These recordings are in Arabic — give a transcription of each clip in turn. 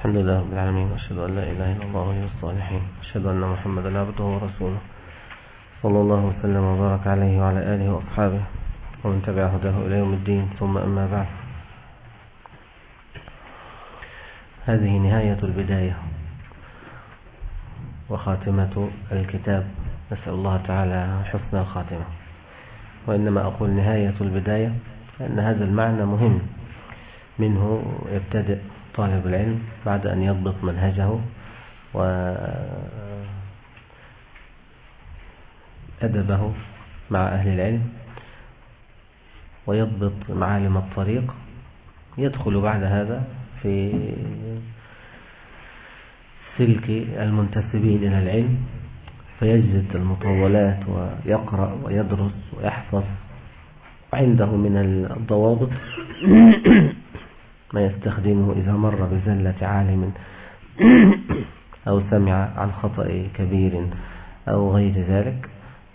الحمد لله رب العالمين وأشهد أن لا إله إلا الله ولي الصالحين أشهد أن محمدا عبده ورسوله. صلى الله وسلم وبارك عليه وعلى آله وأصحابه ومن تبع هداه إلى يوم الدين. ثم أما بعد. هذه نهاية البداية وخاتمة الكتاب. نسأل الله تعالى حسن الخاتمة. وإنما أقول نهاية البداية لأن هذا المعنى مهم. منه يبتدئ طالب العلم بعد أن يضبط منهجه وأدبه مع أهل العلم ويضبط معالم الطريق يدخل بعد هذا في سلك المنتسبين إلى العلم فيجد المطولات ويقرأ ويدرس ويحفظ وعنده من الضوابط ما يستخدمه إذا مر بزلة عالم أو سمع عن خطأ كبير أو غير ذلك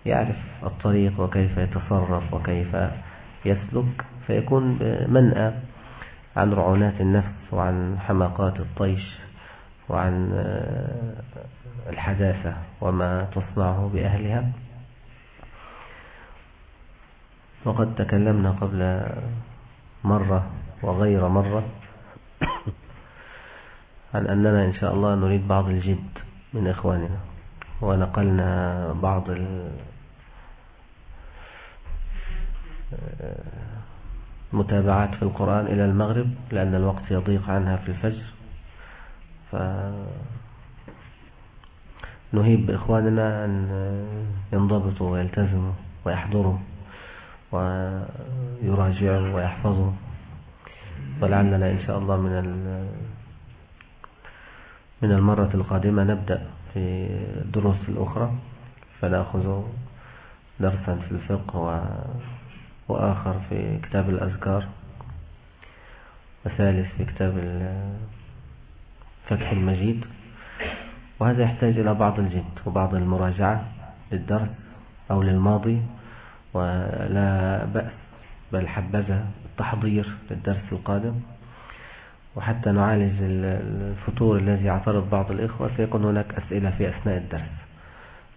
يعرف الطريق وكيف يتصرف وكيف يسلك فيكون منأى عن رعونات النفس وعن حماقات الطيش وعن الحداثة وما تصنعه بأهلها. وقد تكلمنا قبل مرة وغير مرة عن أننا إن شاء الله نريد بعض الجد من إخواننا ونقلنا بعض المتابعات في القرآن إلى المغرب لأن الوقت يضيق عنها في الفجر. فنهيب بإخواننا أن ينضبطوا ويلتزموا ويحضروا ويراجعوا ويحفظوا. ولعلنا إن شاء الله من من المرة القادمة نبدأ في الدروس الأخرى فنأخذ درسا في الفقه وآخر في كتاب الأذكار وثالث في كتاب فتح المجيد وهذا يحتاج إلى بعض الجد وبعض المراجعة للدرس أو للماضي ولا بأس بل حبذا التحضير للدرس القادم وحتى نعالج الفتور الذي يعترض بعض الإخوة سيكون هناك أسئلة في أثناء الدرس.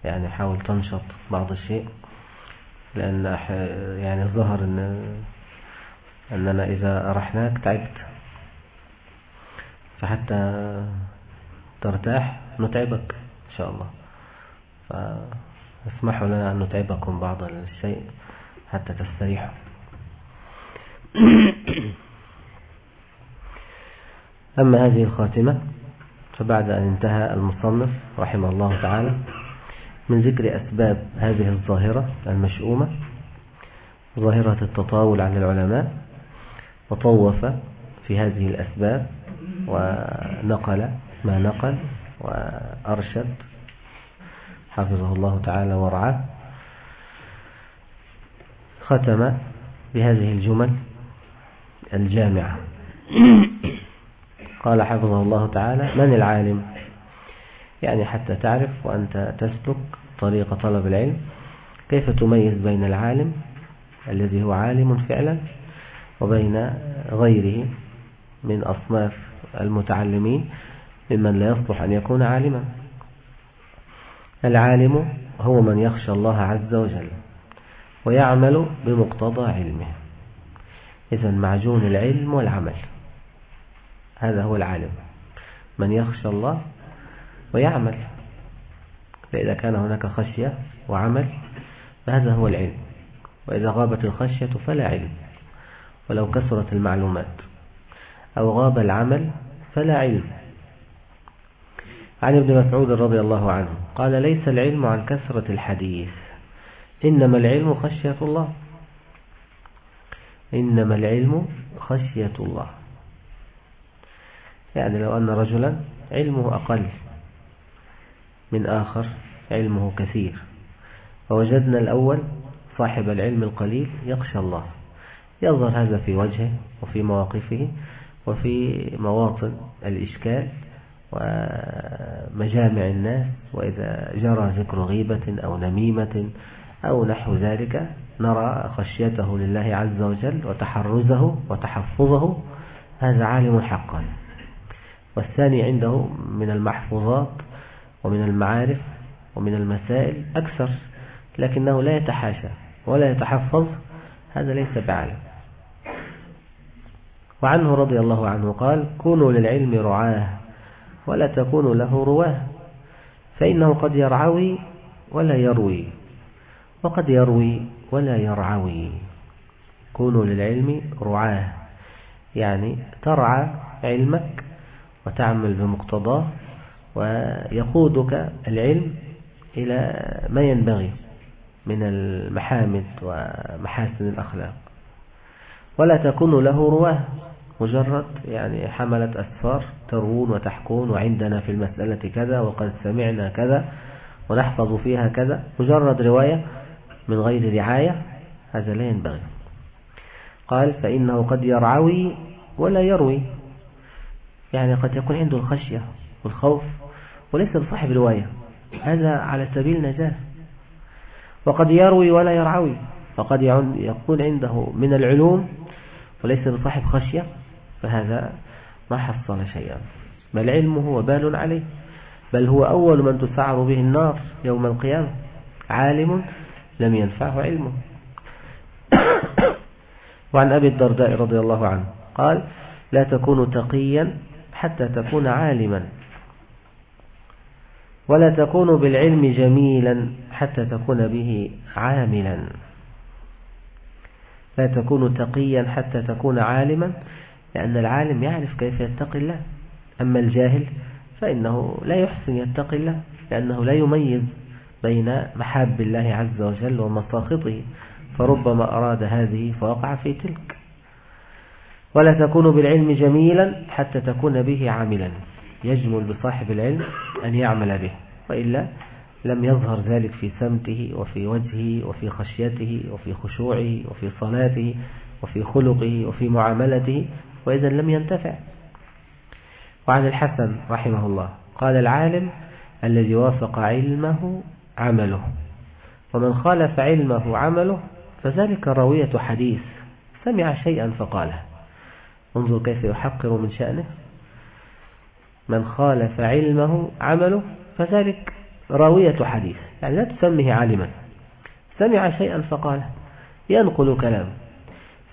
يعني حاول تنشط بعض الشيء لأن يعني ظهر أن أننا إذا أرحناك تعبت. فحتى ترتاح نتعبك إن شاء الله. فاسمحوا لنا أن نتعبكم بعض الشيء حتى تستريحوا. أما هذه الخاتمة فبعد أن انتهى المصنف رحمه الله تعالى من ذكر أسباب هذه الظاهرة المشؤومة ظاهرة التطاول على العلماء وطوف في هذه الأسباب ونقل ما نقل وأرشد حفظه الله تعالى ورعاه ختم بهذه الجمل الجامعة. قال حفظه الله تعالى من العالم؟ يعني حتى تعرف وأنت تسلك طريق طلب العلم. كيف تميز بين العالم الذي هو عالم فعلا وبين غيره من أصناف المتعلمين ممن لا يصلح أن يكون عالما؟ العالم هو من يخشى الله عز وجل ويعمل بمقتضى علمه. إذا معجون العلم والعمل. هذا هو العالم. من يخشى الله ويعمل. فإذا كان هناك خشية وعمل فهذا هو العلم. وإذا غابت الخشية فلا علم. ولو كثرت المعلومات. أو غاب العمل فلا علم. عن ابن مسعود رضي الله عنه قال ليس العلم عن كثرة الحديث إنما العلم خشية الله. إنما العلم خشية الله. يعني لو أن رجلا علمه أقل من آخر علمه كثير. فوجدنا الأول صاحب العلم القليل يخشى الله. يظهر هذا في وجهه وفي مواقفه وفي مواطن الإشكال ومجامع الناس. وإذا جرى ذكر غيبة أو نميمة أو نحو ذلك نرى خشيته لله عز وجل وتحرزه وتحفظه هذا عالم حقا. والثاني عنده من المحفوظات ومن المعارف ومن المسائل أكثر لكنه لا يتحاشى ولا يتحفظ هذا ليس بعالم. وعنه رضي الله عنه قال كونوا للعلم رعاه ولا تكونوا له رواة فإنه قد يرعوي ولا يروي وقد يروي ولا يرعوي. كونوا للعلم رعاه. يعني ترعى علمك وتعمل بمقتضاه ويقودك العلم إلى ما ينبغي من المحامد ومحاسن الأخلاق. ولا تكون له رواة. مجرد يعني حملت أسفار تروون وتحكون وعندنا في المسألة كذا وقد سمعنا كذا ونحفظ فيها كذا. مجرد رواية من غير رعاية هذا لا ينبغي. قال فإنه قد يرعوي ولا يروي. يعني قد يكون عنده الخشية والخوف وليس بصاحب رواية. هذا على سبيل نجاة وقد يروي ولا يرعوي. فقد يكون عنده من العلوم وليس بصاحب خشية. فهذا ما حصل شيئا. بل علمه وبال عليه. بل هو أول من تسعر به النار يوم القيامة. عالم لم ينفعه علمه. وعن أبي الدرداء رضي الله عنه قال لا تكون تقيا حتى تكون عالما. ولا تكون بالعلم جميلا حتى تكون به عاملا. لا تكون تقيا حتى تكون عالما لأن العالم يعرف كيف يتقي الله. أما الجاهل فإنه لا يحسن يتقي الله لأنه لا يميز بين محاب الله عز وجل ومساخطه فربما أراد هذه فوقع في تلك. ولا تكون بالعلم جميلا حتى تكون به عاملا. يجمل بصاحب العلم أن يعمل به وإلا لم يظهر ذلك في سمته وفي وجهه وفي خشيته وفي خشوعه وفي صلاته وفي خلقه وفي معاملته وإذا لم ينتفع. وعن الحسن رحمه الله قال العالم الذي وافق علمه عمله. ومن خالف علمه عمله فذلك راوية حديث. سمع شيئا فقاله. انظر كيف يحقر من شأنه. من خالف علمه عمله فذلك راوية حديث. يعني لا تسميه عالما. سمع شيئا فقاله. ينقل كلام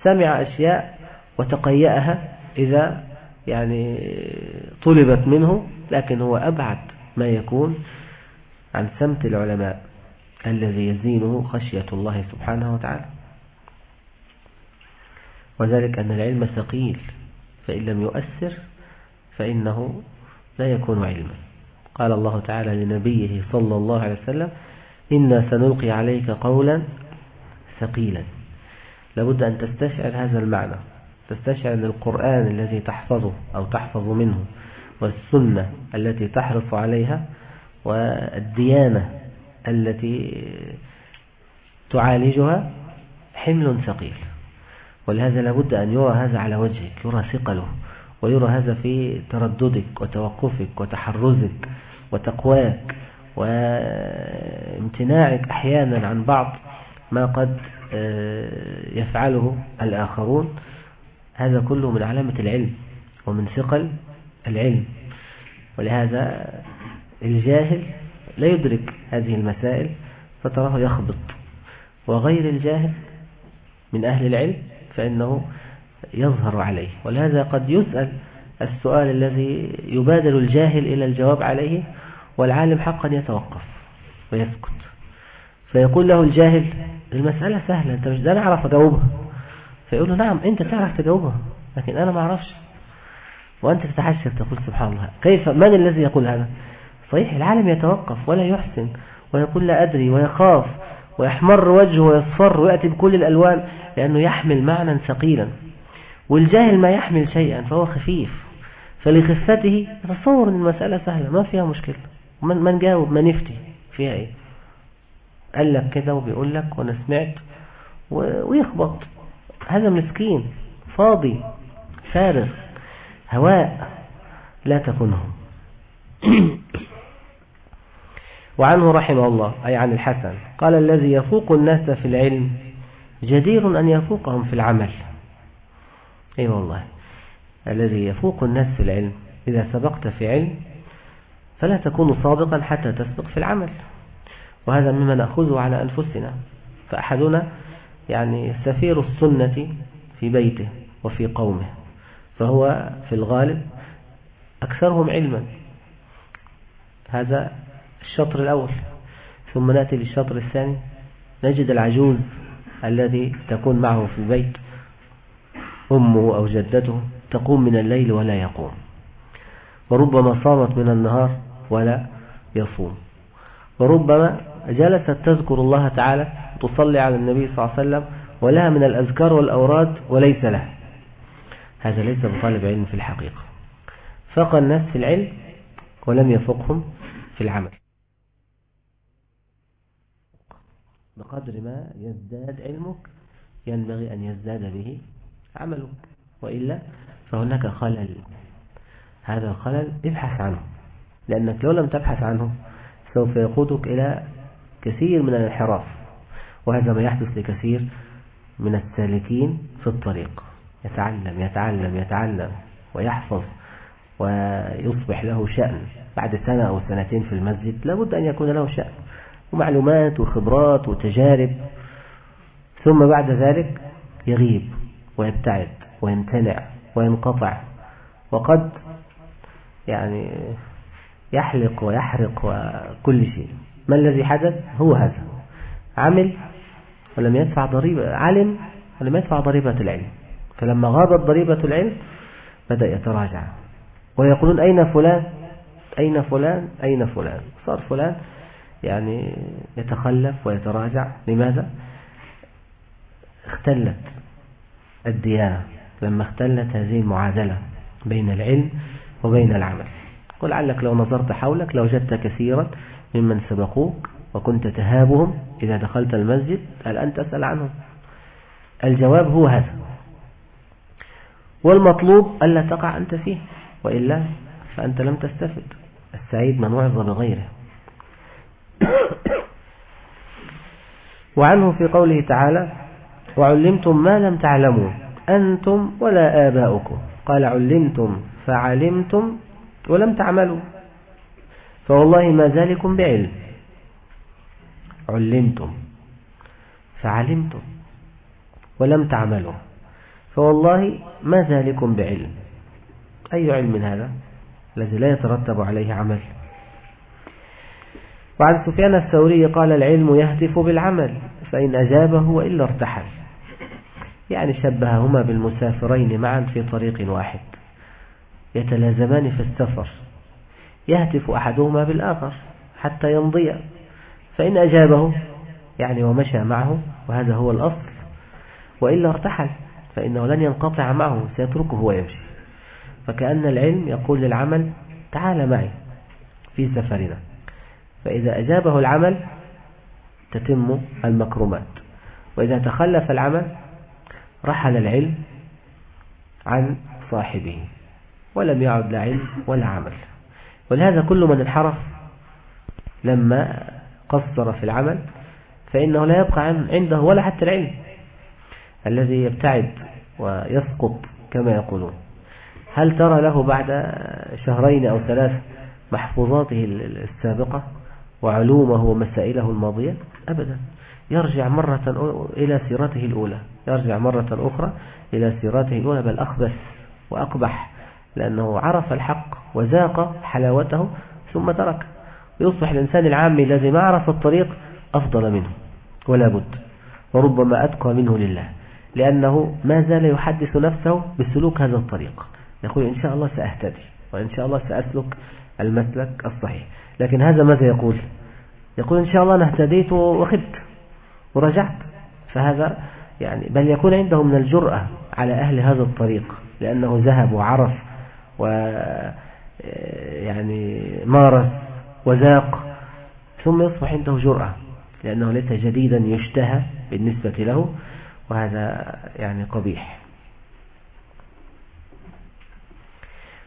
سمع أشياء وتقيأها إذا يعني طلبت منه لكن هو أبعد ما يكون عن سمت العلماء الذي يزينه خشية الله سبحانه وتعالى. وذلك أن العلم ثقيل فإن لم يؤثر فإنه لا يكون علما. قال الله تعالى لنبيه صلى الله عليه وسلم إنا سنلقي عليك قولا ثقيلا. لابد أن تستشعر هذا المعنى تستشعر أن القرآن الذي تحفظه أو تحفظ منه والسنة التي تحرص عليها والديانة التي تعالجها حمل ثقيل. ولهذا لابد أن يرى هذا على وجهك يرى ثقله ويرى هذا في ترددك وتوقفك وتحرزك وتقواك وامتناعك أحيانا عن بعض ما قد آه، يفعله الآخرون. هذا كله من علامة العلم ومن ثقل العلم. ولهذا الجاهل لا يدرك هذه المسائل فتراه يخبط. وغير الجاهل من أهل العلم فإنه يظهر عليه. ولهذا قد يسأل السؤال الذي يبادل الجاهل إلى الجواب عليه والعالم حقا يتوقف ويسكت. فيقول له الجاهل المسألة سهلة أنت مش ده أنا أعرف أجاوبها. فيقول له نعم أنت تعرف تجاوبها لكن أنا ما أعرفش. وأنت تتحشر تقول سبحان الله. كيف من الذي يقول هذا؟ صحيح العالم يتوقف ولا يحسن ويقول لا أدري ويخاف ويحمر وجهه ويصفر ويأتي بكل الألوان لأنه يحمل معنى ثقيلا. والجاهل ما يحمل شيئا فهو خفيف. فلخفته يتصور أن المسألة سهلة ما فيها مشكلة. من, من جاوب؟ من يفتي؟ فيها إيه؟ قال لك كده وبيقول لك وأنا سمعت ويخبط. هذا مسكين فاضي فارغ هواء لا تكونه وعنه رحمه الله أي عن الحسن. قال الذي يفوق الناس في العلم جدير أن يفوقهم في العمل. أي أيوة والله. الذي يفوق الناس في العلم إذا سبقت في علم فلا تكون صادقا حتى تسبق في العمل. وهذا مما نأخذه على أنفسنا. فأحدنا يعني سفير السنة في بيته وفي قومه فهو في الغالب أكثرهم علما. هذا الشطر الأول ثم نأتي للشطر الثاني. نجد العجوز الذي تكون معه في البيت. أمه أو جدته تقوم من الليل ولا يقوم. وربما صامت من النهار ولا يصوم. وربما جلست تذكر الله تعالى تصلي على النبي صلى الله عليه وسلم ولها من الأذكار والأوراد وليس له هذا ليس بطالب علم في الحقيقة. فقى الناس في العلم ولم يفقهم في العمل. بقدر ما يزداد علمك ينبغي أن يزداد به عملك. وإلا فهناك خلل. هذا الخلل ابحث عنه لأنك لو لم تبحث عنه سوف يقودك إلى كثير من الانحراف وهذا ما يحدث لكثير من السالكين في الطريق. يتعلم يتعلم يتعلم ويحفظ ويصبح له شأن. بعد سنة أو سنتين في المسجد لابد أن يكون له شأن. ومعلومات وخبرات وتجارب. ثم بعد ذلك يغيب ويبتعد ويمتنع وينقطع وقد يعني يحلق ويحرق وكل شيء. ما الذي حدث؟ هو هذا. عمل ولم يدفع ضريبة علم ولم يدفع ضريبة العلم. فلما غابت ضريبة العلم بدأ يتراجع ويقولون أين فلان؟ أين فلان؟ أين فلان؟ صار فلان؟ يعني يتخلف ويتراجع. لماذا؟ اختلت الديانة. لما اختلت هذه المعادلة بين العلم وبين العمل. ولعلك لو نظرت حولك لوجدت كثيرا ممن سبقوك وكنت تهابهم إذا دخلت المسجد الآن تسأل عنهم. الجواب هو هذا. والمطلوب ألا تقع أنت فيه وإلا فأنت لم تستفد. السعيد من وعظ بغيره. وعنه في قوله تعالى وعلمتم ما لم تعلموا أنتم ولا آباؤكم. قال علمتم فعلمتم ولم تعملوا. فوالله ما ذلكم بعلم. علمتم فعلمتم ولم تعملوا. فوالله ما ذلكم بعلم. أي علم هذا؟ الذي لا يترتب عليه عمل. وعن سفيان الثوري قال العلم يهتف بالعمل فإن أجابه وإلا ارتحل. يعني شبههما بالمسافرين معا في طريق واحد. يتلازمان في السفر. يهتف أحدهما بالآخر حتى يمضي. فإن أجابه يعني ومشى معه وهذا هو الأصل. وإلا ارتحل فإنه لن ينقطع معه سيتركه ويمشي. فكأن العلم يقول للعمل تعال معي في سفرنا. فإذا أجابه العمل تتم المكرمات. وإذا تخلف العمل رحل العلم عن صاحبه ولم يعد لا علم ولا عمل. ولهذا كل من انحرف لما قصر في العمل فإنه لا يبقى عنده ولا حتى العلم الذي يبتعد ويسقط كما يقولون. هل ترى له بعد شهرين أو ثلاث محفوظاته السابقة؟ وعلومه ومسائله الماضية أبدا. يرجع مرة إلى سيرته الأولى. يرجع مرة أخرى إلى سيرته الأولى بل أخبث وأقبح لأنه عرف الحق وذاق حلاوته ثم ترك. يصبح الإنسان العامي الذي ما عرف الطريق أفضل منه ولا بد وربما أتقى منه لله لأنه ما زال يحدث نفسه بسلوك هذا الطريق. يقول إن شاء الله سأهتدي وإن شاء الله سأسلك المسلك الصحيح. لكن هذا ماذا يقول؟ يقول إن شاء الله أنا اهتديت وخبت ورجعت. فهذا يعني بل يكون عنده من الجرأة على أهل هذا الطريق لأنه ذهب وعرف و يعني مارس وذاق ثم يصبح عنده جرأة لأنه ليس جديدا يشتهى بالنسبة له وهذا يعني قبيح.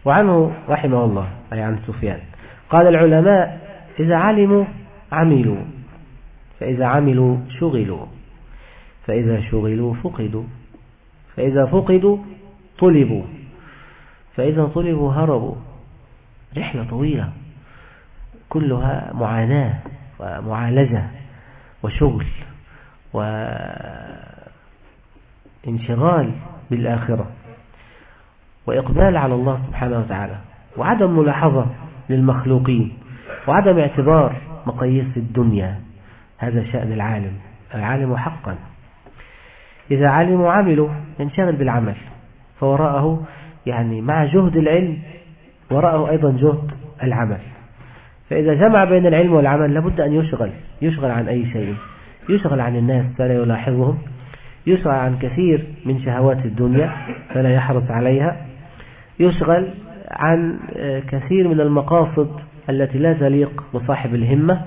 وعنه رحمه الله أي عن سفيان. قال العلماء إذا علموا عملوا فإذا عملوا شغلوا فإذا شغلوا فقدوا فإذا فقدوا طلبوا فإذا طلبوا هربوا. رحلة طويلة كلها معاناة ومعالجة وشغل وانشغال بالآخرة وإقبال على الله سبحانه وتعالى وعدم ملاحظة. للمخلوقين وعدم اعتبار مقاييس الدنيا هذا شأن العالم العالم حقا. إذا علموا عملوا ينشغل بالعمل فوراءه يعني مع جهد العلم وراءه أيضا جهد العمل. فإذا جمع بين العلم والعمل لابد أن يشغل يشغل عن أي شيء. يشغل عن الناس فلا يلاحظهم يشغل عن كثير من شهوات الدنيا فلا يحرص عليها. يشغل عن كثير من المقاصد التي لا تليق بصاحب الهمة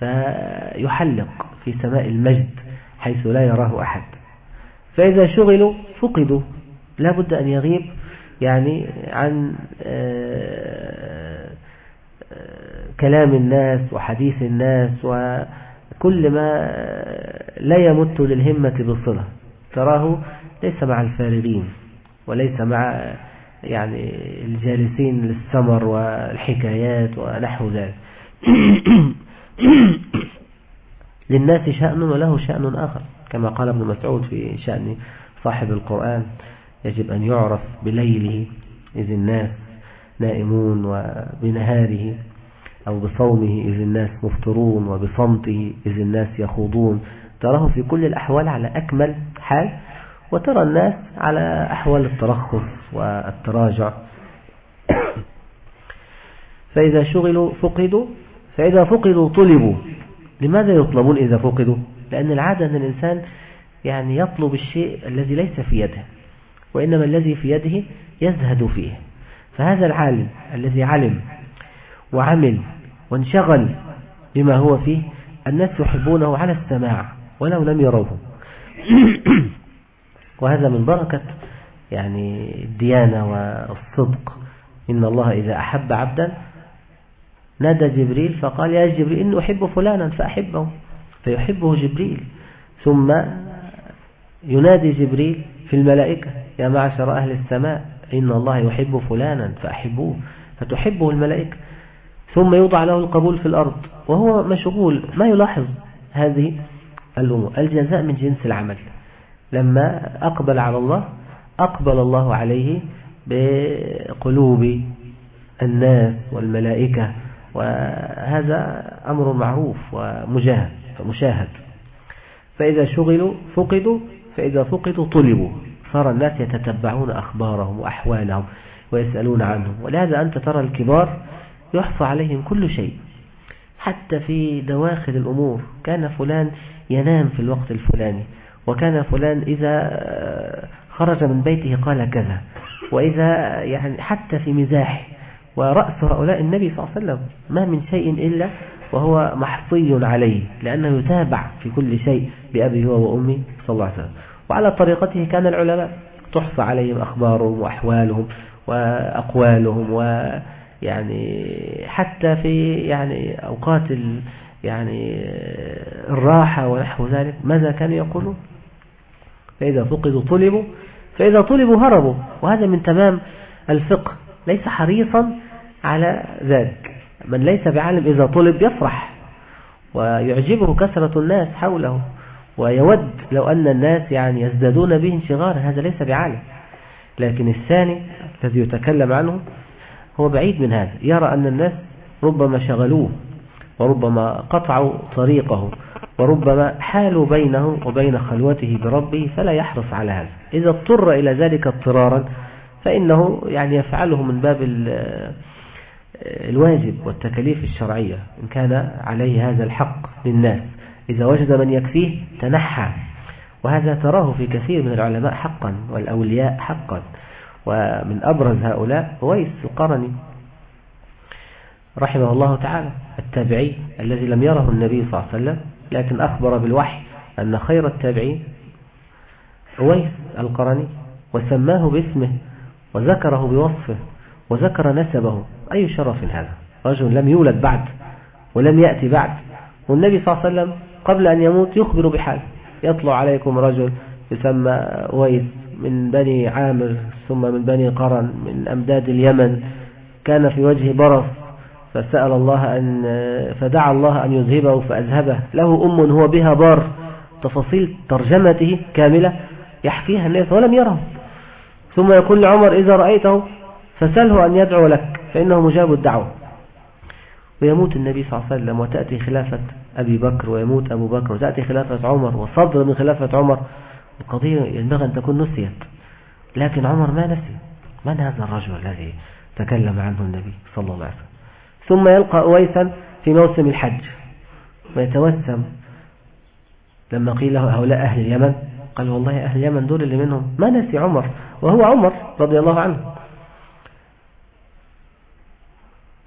فيحلق في سماء المجد حيث لا يراه أحد. فإذا شغلوا فقدوا لا بد أن يغيب يعني عن آه، آه، كلام الناس وحديث الناس وكل ما لا يمت للهمة بصلة تراه ليس مع الفارغين وليس مع يعني الجالسين للسمر والحكايات ونحو ذلك. للناس شأن وله شأن آخر كما قال ابن مسعود في شأن صاحب القرآن يجب أن يعرف بليله إذ الناس نائمون وبنهاره أو بصومه إذ الناس مفطرون وبصمته إذ الناس يخوضون. تراه في كل الأحوال على أكمل حال وترى الناس على أحوال الترخص والتراجع. فإذا شغلوا فقدوا فإذا فقدوا طلبوا. لماذا يطلبون إذا فقدوا؟ لأن العادة أن الإنسان يعني يطلب الشيء الذي ليس في يده وإنما الذي في يده يزهد فيه. فهذا العالم الذي علم وعمل وانشغل بما هو فيه الناس يحبونه على السماع ولو لم يروه. وهذا من بركة يعني الديانة والصدق. إن الله إذا أحب عبدا نادى جبريل فقال يا جبريل إني أحب فلانا فأحبه فيحبه جبريل. ثم ينادي جبريل في الملائكة يا معشر أهل السماء إن الله يحب فلانا فأحبوه فتحبه الملائكة. ثم يوضع له القبول في الأرض وهو مشغول ما يلاحظ هذه الأمور. الجزاء من جنس العمل. لما أقبل على الله أقبل الله عليه بقلوب الناس والملائكة وهذا أمر معروف ومجاهد مشاهد. فإذا شغلوا فقدوا فإذا فقدوا طلبوا. صار الناس يتتبعون أخبارهم وأحوالهم ويسألون عنهم. ولهذا أنت ترى الكبار يحصى عليهم كل شيء. حتى في دواخل الأمور كان فلان ينام في الوقت الفلاني. وكان فلان إذا خرج من بيته قال كذا. وإذا يعني حتى في مزاحه. ورأس هؤلاء النبي صلى الله عليه وسلم ما من شيء إلا وهو محصي عليه لأنه يتابع في كل شيء بأبي هو وأمي صلى الله عليه وسلم. وعلى طريقته كان العلماء تحصى عليهم أخبارهم وأحوالهم وأقوالهم ويعني حتى في يعني أوقات يعني الراحة ونحو ذلك ماذا كانوا يقولون؟ فإذا فقدوا طلبوا فإذا طلبوا هربوا. وهذا من تمام الفقه. ليس حريصا على ذلك. من ليس بعالم إذا طلب يفرح. ويعجبه كثرة الناس حوله. ويود لو أن الناس يعني يزدادون به انشغالا. هذا ليس بعالم. لكن الثاني الذي يتكلم عنه هو بعيد من هذا. يرى أن الناس ربما شغلوه. وربما قطعوا طريقه. وربما حالوا بينه وبين خلوته بربه فلا يحرص على هذا. إذا اضطر إلى ذلك اضطرارا فإنه يعني يفعله من باب الواجب والتكاليف الشرعية إن كان عليه هذا الحق للناس. إذا وجد من يكفيه تنحى. وهذا تراه في كثير من العلماء حقا والأولياء حقا. ومن أبرز هؤلاء ويس القرني رحمه الله تعالى التابعي الذي لم يره النبي صلى الله عليه وسلم. لكن أخبر بالوحي أن خير التابعين أويس القرني وسماه باسمه وذكره بوصفه وذكر نسبه أي شرف هذا؟ رجل لم يولد بعد ولم يأتي بعد والنبي صلى الله عليه وسلم قبل أن يموت يخبر بحال يطلع عليكم رجل يسمى ويس من بني عامر ثم من بني قرن من أمداد اليمن كان في وجه برص فسأل الله أن فدعا الله أن يذهبه فأذهبه. له أم هو بها بار تفاصيل ترجمته كاملة يحكيها الناس ولم يره. ثم يقول لعمر إذا رأيته فسله أن يدعو لك فإنه مجاب الدعوة. ويموت النبي صلى الله عليه وسلم وتأتي خلافة أبي بكر ويموت أبو بكر وتأتي خلافة عمر وصدر من خلافة عمر. القضية ينبغي أن تكون نسيت. لكن عمر ما نسي. من هذا الرجل الذي تكلم عنه النبي صلى الله عليه وسلم؟ ثم يلقى أويسا في موسم الحج. ويتوسم. لما قيل له هؤلاء أهل اليمن قال والله أهل اليمن دول اللي منهم ما نسي عمر وهو عمر رضي الله عنه.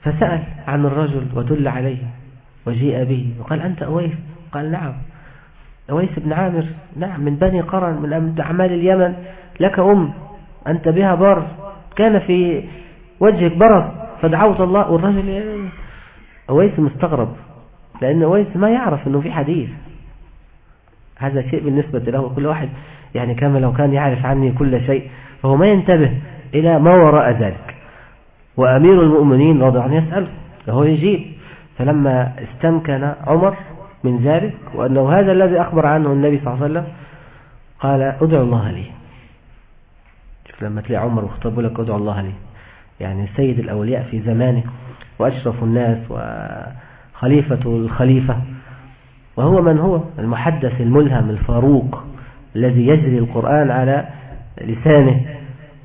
فسأل عن الرجل ودل عليه وجيء به وقال أنت أويس؟ قال نعم. أويس بن عامر نعم من بني قرن من أعمال اليمن لك أم أنت بها بر كان في وجهك برص فدعوت الله والرجل أويس مستغرب لأن أويس ما يعرف أنه في حديث. هذا شيء بالنسبة له كل واحد يعني كما لو كان يعرف عني كل شيء فهو ما ينتبه إلى ما وراء ذلك. وأمير المؤمنين رضي عنه يسأل فهو يجيب فلما استمكن عمر من ذلك وأنه هذا الذي أخبر عنه النبي صلى الله عليه وسلم قال ادعو الله لي. شوف لما تلاقي عمر وخطبه لك ادعو الله لي. يعني سيد الأولياء في زمانه وأشرف الناس وخليفة الخليفة وهو من هو؟ المحدث الملهم الفاروق الذي يجري القرآن على لسانه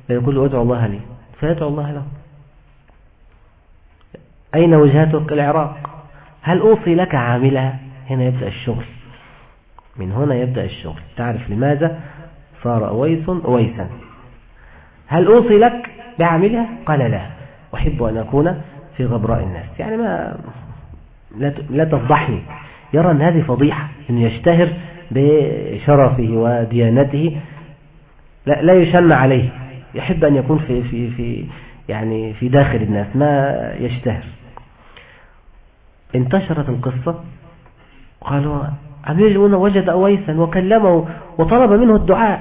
فيقول له ادعو الله لي. فيدعو الله له. أين وجهتك العراق؟ هل أوصي لك عاملها؟ هنا يبدأ الشغل. من هنا يبدأ الشغل. تعرف لماذا؟ صار أويس أويسا. هل أوصي لك بعاملها قال لا. أحب أن أكون في غبراء الناس. يعني ما لا تفضحني. يرى أن هذه فضيحة أن يشتهر بشرفه وديانته. لا, لا يشن عليه. يحب أن يكون في, في, في, يعني في داخل الناس. ما يشتهر. انتشرت القصة. قالوا أمير المؤمنين وجد أويسا وكلمه وطلب منه الدعاء.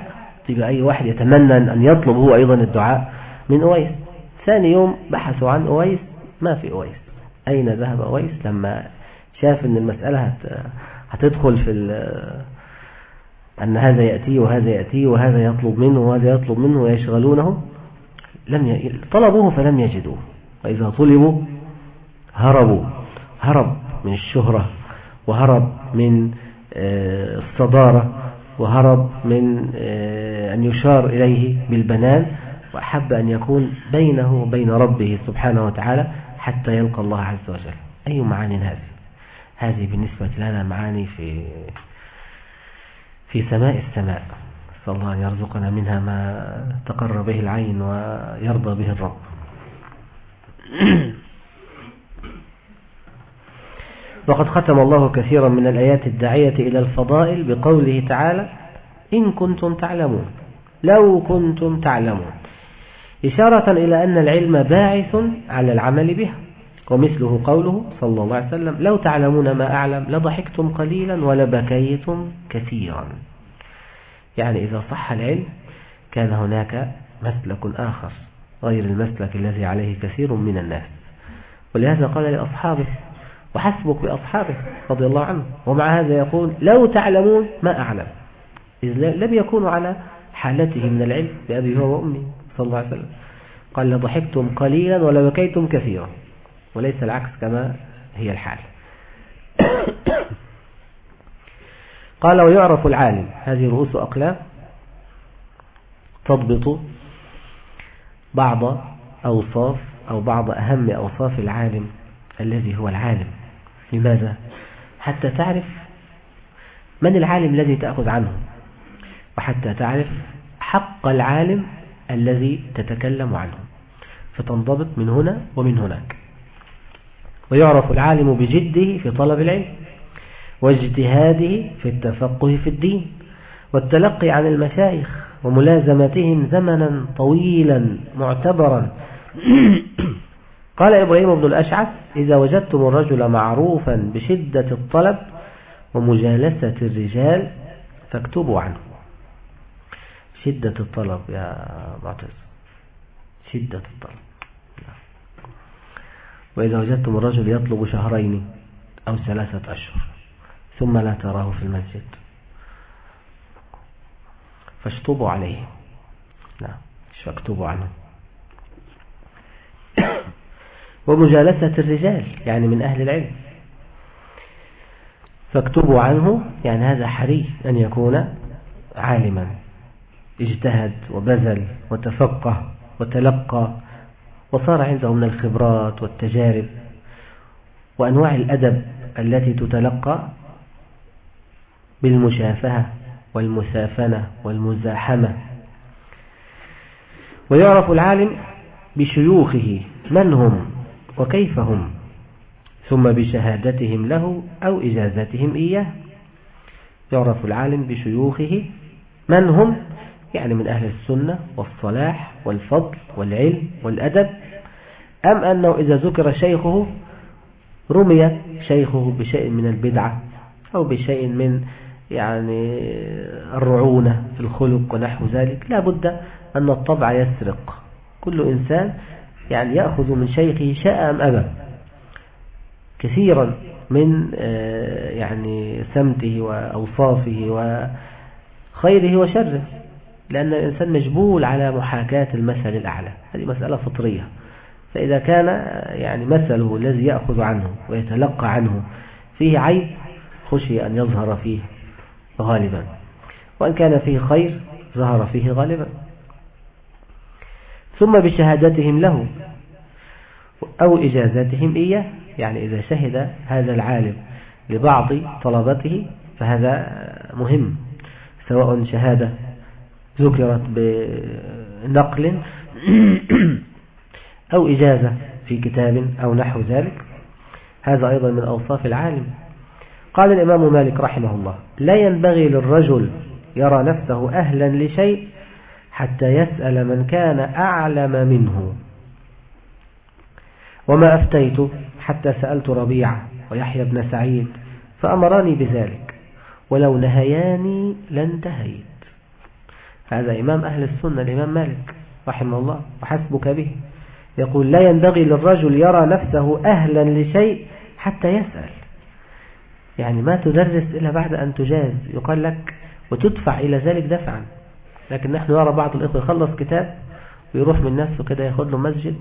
تبقى أي واحد يتمنى أن يطلب هو أيضا الدعاء. من أويس. ثاني يوم بحثوا عن أويس ما في أويس. أين ذهب أويس؟ لما شاف أن المسألة هتدخل في أن هذا يأتي وهذا يأتي وهذا يطلب منه وهذا يطلب منه ويشغلونه لم ي... طلبوه فلم يجدوه. وإذا طلبوا هربوا. هرب من الشهرة وهرب من آه، الصدارة وهرب من آه، أن يشار إليه بالبنان. وأحب أن يكون بينه وبين ربه سبحانه وتعالى حتى يلقى الله عز وجل. أي معاني هذه؟ هذه بالنسبة لنا معاني في في سماء السماء. صلى الله أن يرزقنا منها ما تقر به العين ويرضى به الرب. وقد ختم الله كثيرا من الآيات الداعية إلى الفضائل بقوله تعالى إن كنتم تعلمون. لو كنتم تعلمون. إشارة إلى أن العلم باعث على العمل به ومثله قوله صلى الله عليه وسلم لو تعلمون ما أعلم لضحكتم قليلا ولبكيتم كثيرا. يعني إذا صح العلم كان هناك مسلك آخر غير المسلك الذي عليه كثير من الناس. ولهذا قال لأصحابه وحسبك بأصحابه رضي الله عنه ومع هذا يقول لو تعلمون ما أعلم. إذ لم يكونوا على حالته من العلم بأبي هو وأمي. صلى الله عليه وسلم. قال لضحكتم قليلا ولبكيتم كثيرا. وليس العكس كما هي الحال. قال ويعرف العالم. هذه رؤوس أقلام تضبط بعض أوصاف أو بعض أهم أوصاف العالم الذي هو العالم. لماذا؟ حتى تعرف من العالم الذي تأخذ عنه. وحتى تعرف حق العالم الذي تتكلم عنه فتنضبط من هنا ومن هناك. ويعرف العالم بجده في طلب العلم واجتهاده في التفقه في الدين والتلقي عن المشايخ وملازمتهم زمنا طويلا معتبرا. قال إبراهيم بن الأشعث إذا وجدتم الرجل معروفا بشدة الطلب ومجالسة الرجال فاكتبوا عنه. شدة الطلب يا معتز. شدة الطلب. وإذا وجدتم الرجل يطلب شهرين أو ثلاثة أشهر ثم لا تراه في المسجد. فاشطبوا عليه. نعم. فاكتبوا عنه. ومجالسة الرجال يعني من أهل العلم. فاكتبوا عنه يعني هذا حري أن يكون عالما. اجتهد وبذل وتفقه وتلقى وصار عنده من الخبرات والتجارب وأنواع الأدب التي تتلقى بالمشافهة والمسافنة والمزاحمة. ويعرف العالم بشيوخه من هم وكيف هم ثم بشهادتهم له أو إجازتهم إياه. يعرف العالم بشيوخه من هم يعني من أهل السنة والصلاح والفضل والعلم والأدب أم أنه إذا ذكر شيخه رمي شيخه بشيء من البدعة أو بشيء من يعني الرعونة في الخلق ونحو ذلك لا بد أن الطبع يسرق. كل إنسان يعني يأخذ من شيخه شاء أم أبى كثيرا من آه، يعني سمته وأوصافه وخيره وشره. لأن الإنسان مجبول على محاكاة المثل الأعلى. هذه مسألة فطرية. فإذا كان يعني مثله الذي يأخذ عنه ويتلقى عنه فيه عيب خشي أن يظهر فيه غالبا. وأن كان فيه خير ظهر فيه غالبا. ثم بشهادتهم له أو إجازتهم إياه. يعني إذا شهد هذا العالم لبعض طلبته فهذا مهم سواء شهادة ذكرت بنقل أو إجازة في كتاب أو نحو ذلك. هذا أيضا من أوصاف العالم. قال الإمام مالك رحمه الله لا ينبغي للرجل يرى نفسه أهلا لشيء حتى يسأل من كان أعلم منه. وما أفتيت حتى سألت ربيعة ويحيى بن سعيد فأمراني بذلك ولو نهياني لانتهيت. هذا إمام أهل السنة الإمام مالك رحمه الله وحسبك به. يقول لا ينبغي للرجل يرى نفسه أهلا لشيء حتى يسأل. يعني ما تدرس إلا بعد أن تجاز. يقال لك وتدفع إلى ذلك دفعا. لكن نحن نرى بعض الإخوة يخلص كتاب ويروح من نفسه كده ياخد له مسجد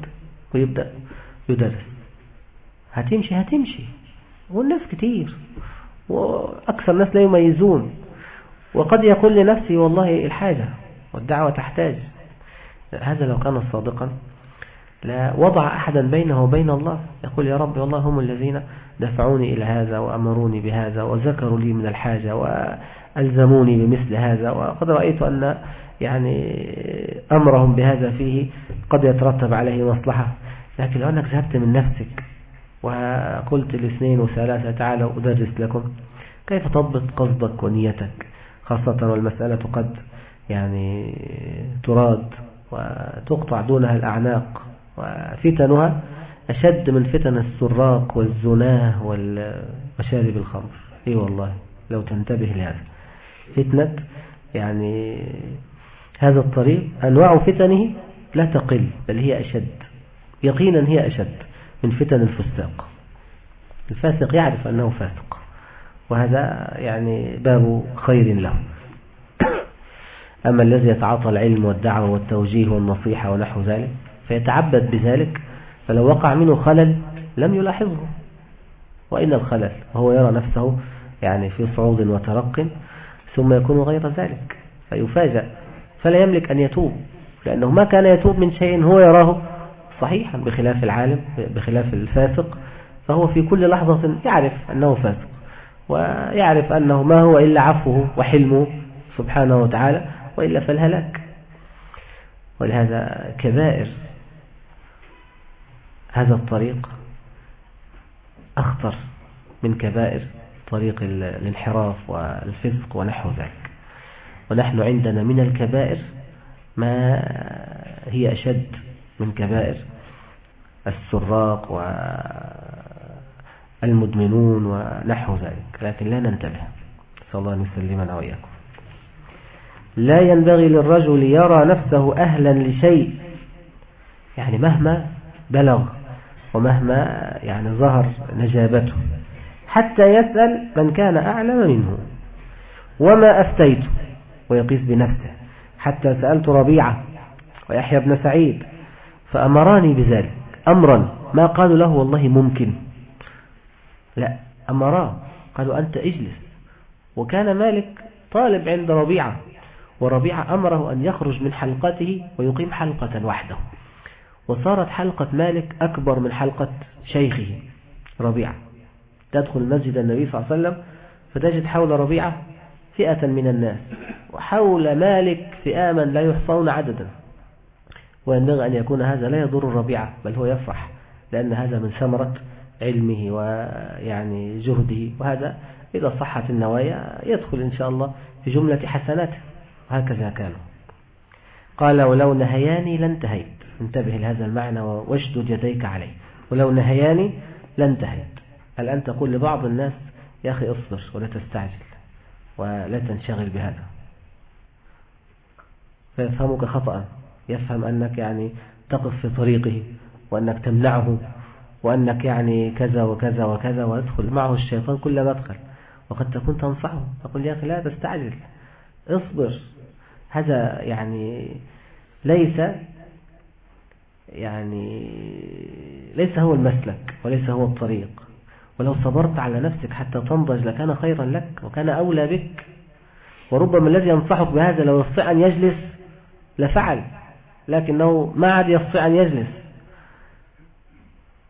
ويبدأ يدرس. هتمشي هتمشي. والناس كتير. وأكثر الناس لا يميزون. وقد يقول لنفسي والله الحاجة والدعوة تحتاج. هذا لو كان صادقا لا وضع أحدا بينه وبين الله. يقول يا رب والله هم الذين دفعوني إلى هذا وأمروني بهذا وذكروا لي من الحاجة وألزموني بمثل هذا. وقد رأيت أن يعني أمرهم بهذا فيه قد يترتب عليه مصلحة. لكن لو أنك ذهبت من نفسك وقلت الاثنين وثلاثة تعالوا أدرس لكم كيف تضبط قصدك ونيتك؟ خاصة والمسألة قد يعني تراد وتقطع دونها الأعناق وفتنها أشد من فتن السراق والزناه وشارب الخمر. إي والله لو تنتبه لهذا. فتنة يعني هذا الطريق أنواع فتنه لا تقل بل هي أشد. يقينا هي أشد من فتن الفساق. الفاسق يعرف أنه فاسق. وهذا يعني باب خير له. أما الذي يتعاطى العلم والدعوة والتوجيه والنصيحة ونحو ذلك فيتعبد بذلك فلو وقع منه خلل لم يلاحظه. وإن الخلل وهو يرى نفسه يعني في صعود وترق ثم يكون غير ذلك فيفاجأ. فلا يملك أن يتوب لأنه ما كان يتوب من شيء هو يراه صحيحا بخلاف العالم بخلاف الفاسق فهو في كل لحظة يعرف أنه فاسق. ويعرف أنه ما هو إلا عفوه وحلمه سبحانه وتعالى وإلا فالهلاك. ولهذا كبائر هذا الطريق أخطر من كبائر طريق الانحراف والفسق ونحو ذلك. ونحن عندنا من الكبائر ما هي أشد من كبائر السراق والمدمنون ونحو ذلك. لكن لا ننتبه. صلى الله عليه وسلم وإياكم. لا ينبغي للرجل يرى نفسه أهلا لشيء يعني مهما بلغ ومهما يعني ظهر نجابته حتى يسأل من كان أعلم منه وما أفتيت ويقيس بنفسه. حتى سألت ربيعة ويحيى بن سعيد فأمراني بذلك أمرا ما قالوا له والله ممكن. لا أمراه قالوا أنت اجلس. وكان مالك طالب عند ربيعة وربيعة أمره أن يخرج من حلقته ويقيم حلقة وحده. وصارت حلقة مالك أكبر من حلقة شيخه ربيعة. تدخل مسجد النبي صلى الله عليه وسلم فتجد حول ربيعة فئة من الناس وحول مالك فئاما لا يحصون عددا. وينبغي أن يكون هذا لا يضر الربيعة بل هو يفرح لأن هذا من ثمرة علمه ويعني جهده. وهذا إذا صحت النوايا يدخل إن شاء الله في جملة حسناته وهكذا كانوا قال ولو نهياني لانتهيت. انتبه لهذا المعنى واشدد يديك عليه. ولو نهياني لانتهيت. الآن تقول لبعض الناس يا أخي اصبر ولا تستعجل ولا تنشغل بهذا. فيفهمك خطأ. يفهم أنك يعني تقف في طريقه وأنك تمنعه. وأنك يعني كذا وكذا وكذا ويدخل معه الشيطان كل مدخل وقد تكون تنصحه. تقول يا أخي لا تستعجل اصبر. هذا يعني ليس يعني ليس هو المسلك وليس هو الطريق. ولو صبرت على نفسك حتى تنضج لكان خيرا لك وكان أولى بك. وربما الذي ينصحك بهذا لو يستطيع أن يجلس لفعل لكنه ما عاد يستطيع أن يجلس.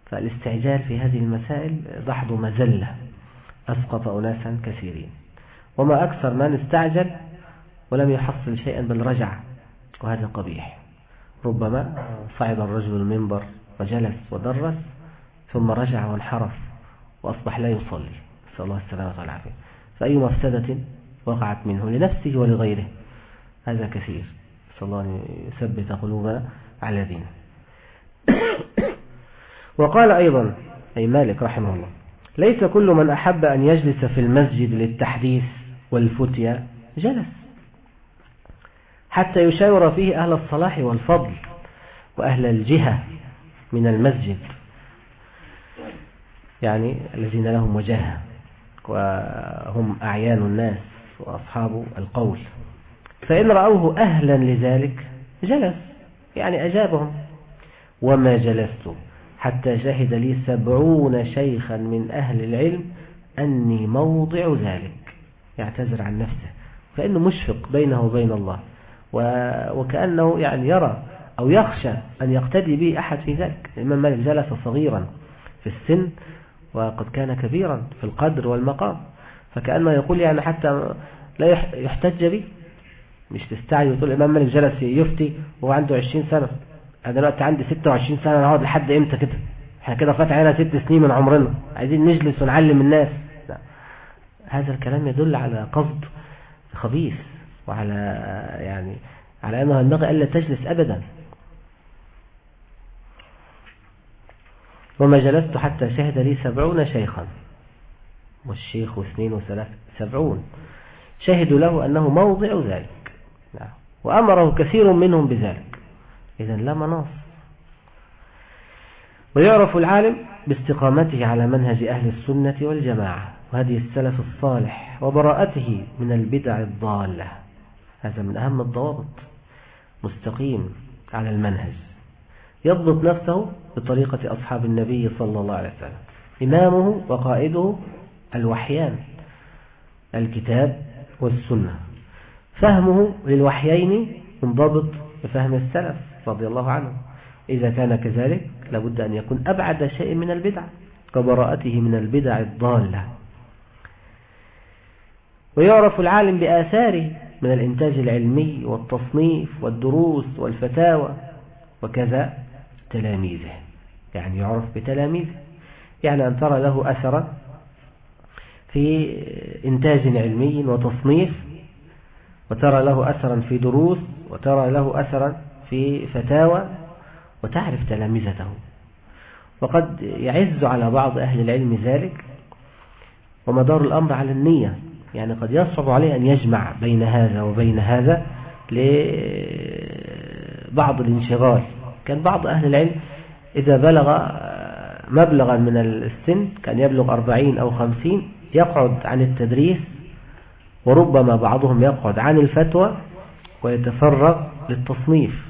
فالاستعجال في هذه المسائل ضحض مزلة أسقط أناسا كثيرين. وما أكثر من استعجل ولم يحصل شيئا بل رجع وهذا قبيح. ربما صعد الرجل المنبر وجلس ودرس ثم رجع وانحرف وأصبح لا يصلي. نسأل الله السلامة والعافية. فأي مفسدة وقعت منه لنفسه ولغيره؟ هذا كثير. نسأل الله أن يثبت قلوبنا على دينه. وقال أيضا أي مالك رحمه الله ليس كل من أحب أن يجلس في المسجد للتحديث والفتية جلس حتى يشاور فيه أهل الصلاح والفضل وأهل الجهة من المسجد يعني الذين لهم وجاهة وهم أعيان الناس وأصحاب القول. فإن رأوه أهلا لذلك جلس يعني أجابهم وما جلست؟ حتى شهد لي سبعون شيخا من أهل العلم أني موضع ذلك. يعتذر عن نفسه. فإنه مشفق بينه وبين الله. وكأنه يعني يرى أو يخشى أن يقتدي به أحد في ذلك. الإمام مالك جلس صغيرا في السن وقد كان كبيرا في القدر والمقام. فكأنه يقول يعني حتى لا يحتج به. مش تستعجل. وتقول الإمام مالك جلس يفتي وهو عنده 20 سنة. أنا دلوقتي عندي 26 سنة نقعد لحد إمتى كده؟ إحنا كده فات علينا ست سنين من عمرنا. عايزين نجلس ونعلم الناس. لا. هذا الكلام يدل على قصد خبيث وعلى يعني على أنه ينبغي ألا تجلس أبدا. وما جلست حتى شهد لي سبعون شيخا. والشيخ اثنين وثلاث سبعون. شهدوا له أنه موضع ذلك. نعم. وأمره كثير منهم بذلك. إذا لا مناص. ويعرف العالم باستقامته على منهج أهل السنة والجماعة وهذه السلف الصالح وبراءته من البدع الضالة. هذا من أهم الضوابط. مستقيم على المنهج. يضبط نفسه بطريقة أصحاب النبي صلى الله عليه وسلم. إمامه وقائده الوحيان الكتاب والسنة. فهمه للوحيين منضبط بفهم السلف. رضي الله عنه. إذا كان كذلك لابد أن يكون أبعد شيء من البدع كبراءته من البدع الضالة. ويعرف العالم بآثاره من الإنتاج العلمي والتصنيف والدروس والفتاوى وكذا تلاميذه. يعني يعرف بتلاميذه. يعني أن ترى له أثرا في إنتاج علمي وتصنيف وترى له أثرا في دروس وترى له أثرا في فتاوى وتعرف تلامذته. وقد يعز على بعض أهل العلم ذلك ومدار الأمر على النية. يعني قد يصعب عليه أن يجمع بين هذا وبين هذا لبعض الانشغال. كان بعض أهل العلم إذا بلغ مبلغا من السن كان يبلغ أربعين أو خمسين يقعد عن التدريس وربما بعضهم يقعد عن الفتوى ويتفرغ للتصنيف.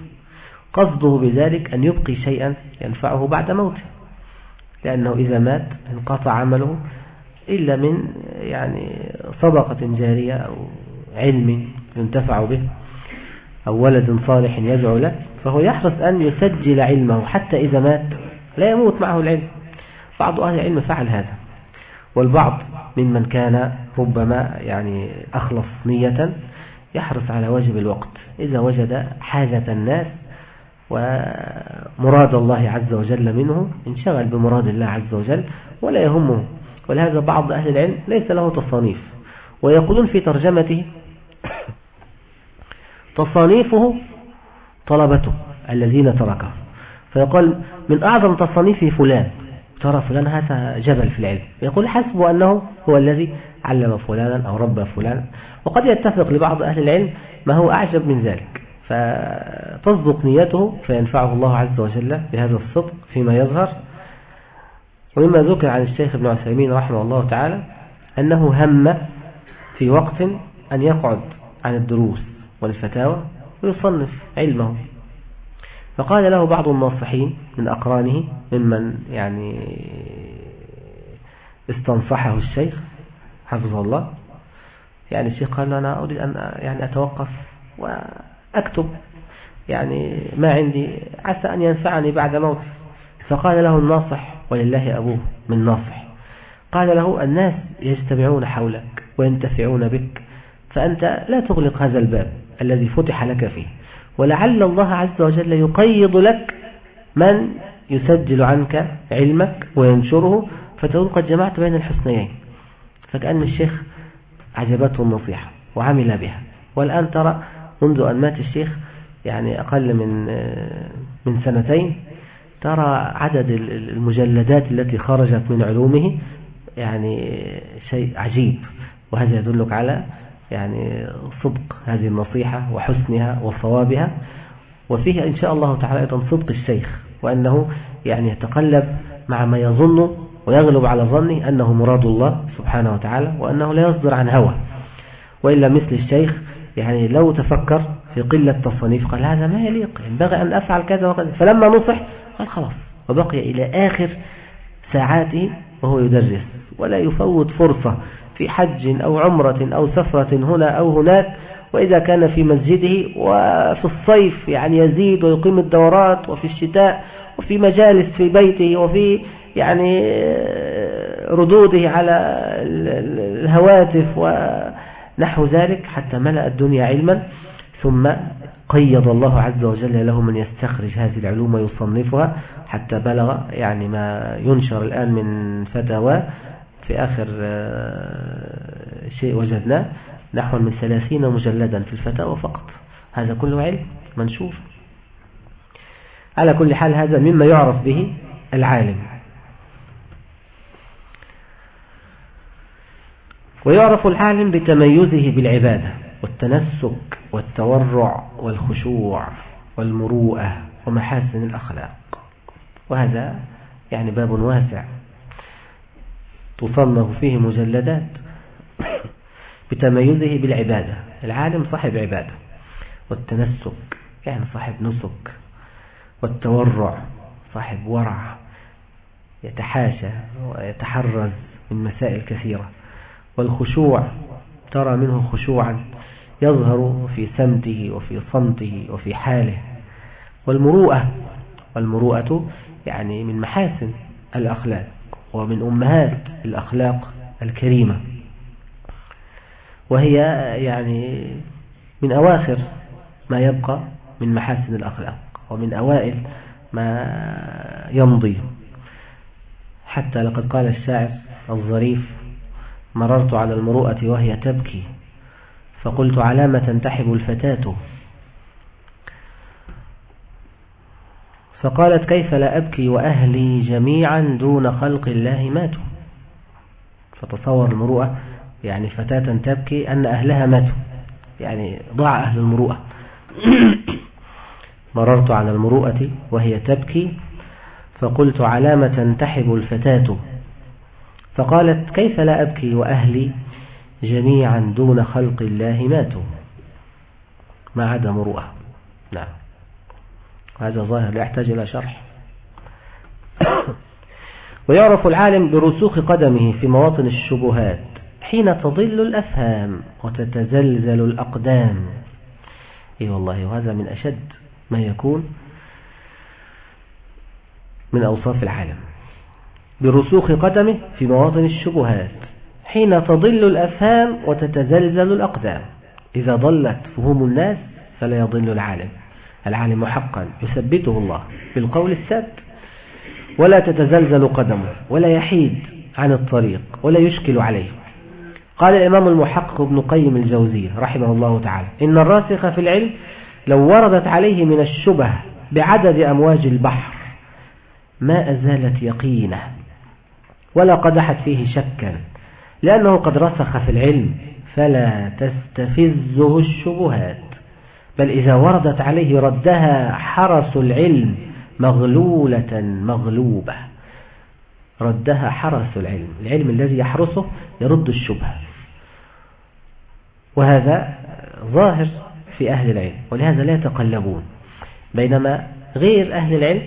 قصده بذلك أن يبقي شيئا ينفعه بعد موته. لأنه إذا مات انقطع عمله إلا من يعني صدقة جارية أو علم ينتفع به أو ولد صالح يدعو له فهو يحرص أن يسجل علمه حتى إذا مات لا يموت معه العلم. بعض أهل العلم فعل هذا والبعض ممن كان ربما يعني أخلص نية يحرص على واجب الوقت. إذا وجد حاجة الناس ومراد الله عز وجل منه انشغل بمراد الله عز وجل ولا يهمه. ولهذا بعض أهل العلم ليس له تصانيف. ويقولون في ترجمته تصانيفه طلبته الذين تركه. فيقول من أعظم تصانيفه فلان. ترى فلان هذا جبل في العلم. يقول حسب أنه هو الذي علم فلانا أو ربى فلانا. وقد يتفق لبعض أهل العلم ما هو أعجب من ذلك. فتصدق نيته فينفعه الله عز وجل بهذا الصدق فيما يظهر. ومما ذكر عن الشيخ ابن عثيمين رحمه الله تعالى أنه هم في وقت أن يقعد عن الدروس والفتاوى ويصنف علمه. فقال له بعض الناصحين من أقرانه ممن يعني استنصحه الشيخ حفظه الله. يعني الشيخ قال أنا أريد أن يعني أتوقف وأكتب يعني ما عندي عسى أن ينفعني بعد موتي فقال له الناصح ولله أبوه من ناصح. قال له الناس يجتمعون حولك وينتفعون بك فأنت لا تغلق هذا الباب الذي فتح لك فيه. ولعل الله عز وجل يقيض لك من يسجل عنك علمك وينشره فتقول قد جمعت بين الحسنيين. فكأن الشيخ عجبته النصيحة وعمل بها. والآن ترى منذ أن مات الشيخ يعني أقل من من سنتين ترى عدد المجلدات التي خرجت من علومه يعني شيء عجيب. وهذا يدلك على يعني صدق هذه النصيحة وحسنها وصوابها. وفيه إن شاء الله تعالى أيضا صدق الشيخ وأنه يعني يتقلب مع ما يظن ويغلب على ظنه أنه مراد الله سبحانه وتعالى وأنه لا يصدر عن هوى. وإلا مثل الشيخ يعني لو تفكر في قلة تصنيف قال هذا ما يليق ينبغي أن أفعل كذا وكذا. فلما نصح قال خلاص وبقي إلى آخر ساعاته وهو يدرس. ولا يفوت فرصة في حج أو عمرة أو سفرة هنا أو هناك وإذا كان في مسجده وفي الصيف يعني يزيد ويقيم الدورات وفي الشتاء وفي مجالس في بيته وفي يعني ردوده على الهواتف ونحو ذلك حتى ملأ الدنيا علما ثم قيض الله عز وجل له من يستخرج هذه العلوم ويصنفها حتى بلغ يعني ما ينشر الآن من فتاوى في آخر آه، شيء وجدناه نحو من ثلاثين مجلدا في الفتاوى فقط. هذا كله علم منشور. على كل حال هذا مما يعرف به العالم. ويعرف العالم بتميزه بالعبادة والتنسك والتورع والخشوع والمروءة ومحاسن الأخلاق. وهذا يعني باب واسع تصنف فيه مجلدات بتميزه بالعبادة. العالم صاحب عبادة والتنسك يعني صاحب نسك والتورع صاحب ورع يتحاشى ويتحرز من مسائل كثيرة. والخشوع ترى منه خشوعا يظهر في سمته وفي صمته وفي حاله. والمروءة والمروءة يعني من محاسن الأخلاق ومن أمهات الأخلاق الكريمة. وهي يعني من أواخر ما يبقى من محاسن الأخلاق ومن أوائل ما يمضي. حتى لقد قال الشاعر الظريف مررت على المروءة وهي تبكي فقلت علامة تنتحب الفتاة. فقالت كيف لا أبكي وأهلي جميعا دون خلق الله ماتوا؟ فتصور المروءة يعني فتاة تبكي أن أهلها ماتوا يعني ضاع أهل المروءة. مررت على المروءة وهي تبكي فقلت علام تنتحب الفتاة. فقالت كيف لا أبكي وأهلي جميعا دون خلق الله ماتوا؟ ما عدا مروءة؟ نعم. هذا ظاهر لا يحتاج إلى شرح. ويعرف العالم برسوخ قدمه في مواطن الشبهات حين تضل الأفهام وتتزلزل الأقدام. إي والله وهذا من أشد ما يكون من أوصاف العالم. برسوخ قدمه في مواطن الشبهات حين تضل الأفهام وتتزلزل الأقدام. إذا ضلت فهوم الناس فلا يضل العالم. العالم حقا يثبته الله بالقول الثابت ولا تتزلزل قدمه ولا يحيد عن الطريق ولا يشكل عليه. قال الإمام المحقق ابن قيم الجوزية رحمه الله تعالى إن الراسخ في العلم لو وردت عليه من الشبه بعدد أمواج البحر ما أزالت يقينه. ولا قدحت فيه شكا. لأنه قد رسخ في العلم فلا تستفزه الشبهات. بل إذا وردت عليه ردها حرس العلم مغلولة مغلوبة. ردها حرس العلم. العلم الذي يحرسه يرد الشبهة وهذا ظاهر في أهل العلم ولهذا لا يتقلبون. بينما غير أهل العلم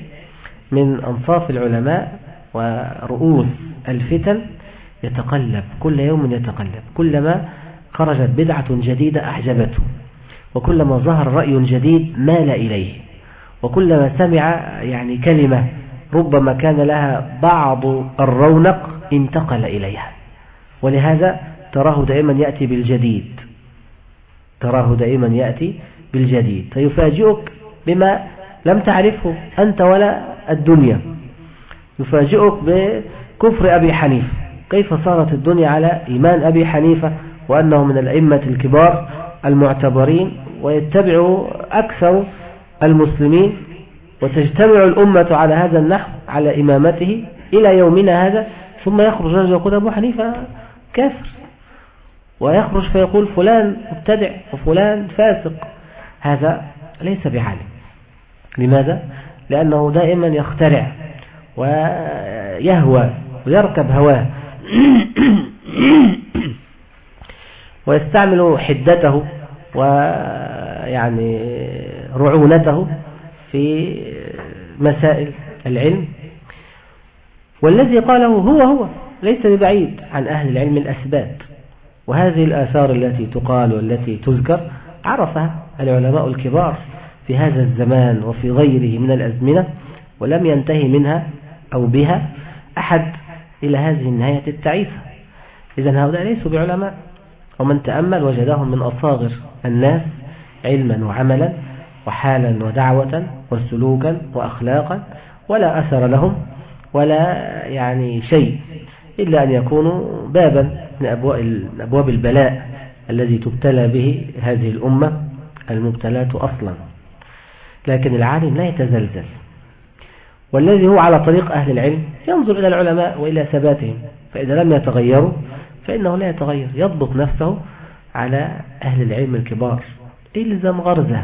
من أنصاف العلماء ورؤوس الفتن يتقلب كل يوم يتقلب كلما خرجت بدعة جديدة أحجبته وكلما ظهر رأي جديد مال إليه وكلما سمع يعني كلمة ربما كان لها بعض الرونق انتقل إليها. ولهذا تراه دائما يأتي بالجديد تراه دائما يأتي بالجديد فيفاجئك بما لم تعرفه أنت ولا الدنيا. يفاجئك بكفر أبي حنيفة. كيف صارت الدنيا على إيمان أبي حنيفة وأنه من الأئمة الكبار المعتبرين ويتبع أكثر المسلمين وتجتمع الأمة على هذا النحو على إمامته إلى يومنا هذا ثم يخرج رجل يقول أبو حنيفة كافر ويخرج فيقول فلان مبتدع وفلان فاسق. هذا ليس بعالم. لماذا؟ لأنه دائما يخترع ويهوى ويركب هواه. ويستعمل حدته ويعني رعونته في مسائل العلم. والذي قاله هو هو ليس ببعيد عن أهل العلم الأسباب. وهذه الآثار التي تقال والتي تذكر عرفها العلماء الكبار في هذا الزمان وفي غيره من الأزمنة ولم ينتهي منها أو بها أحد إلى هذه النهاية التعيسة إذا هؤلاء ليسوا بعلماء ومن تأمل وجدهم من أصاغر الناس علما وعملا وحالا ودعوة وسلوكا وأخلاقا ولا أثر لهم ولا يعني شيء إلا أن يكونوا بابا من أبواب البلاء الذي تبتلى به هذه الأمة المبتلاة أصلا. لكن العالم لا يتزلزل. والذي هو على طريق أهل العلم ينظر إلى العلماء وإلى ثباتهم فإذا لم يتغيروا فإنه لا يتغير يضبط نفسه على أهل العلم الكبار. إلزم غرزه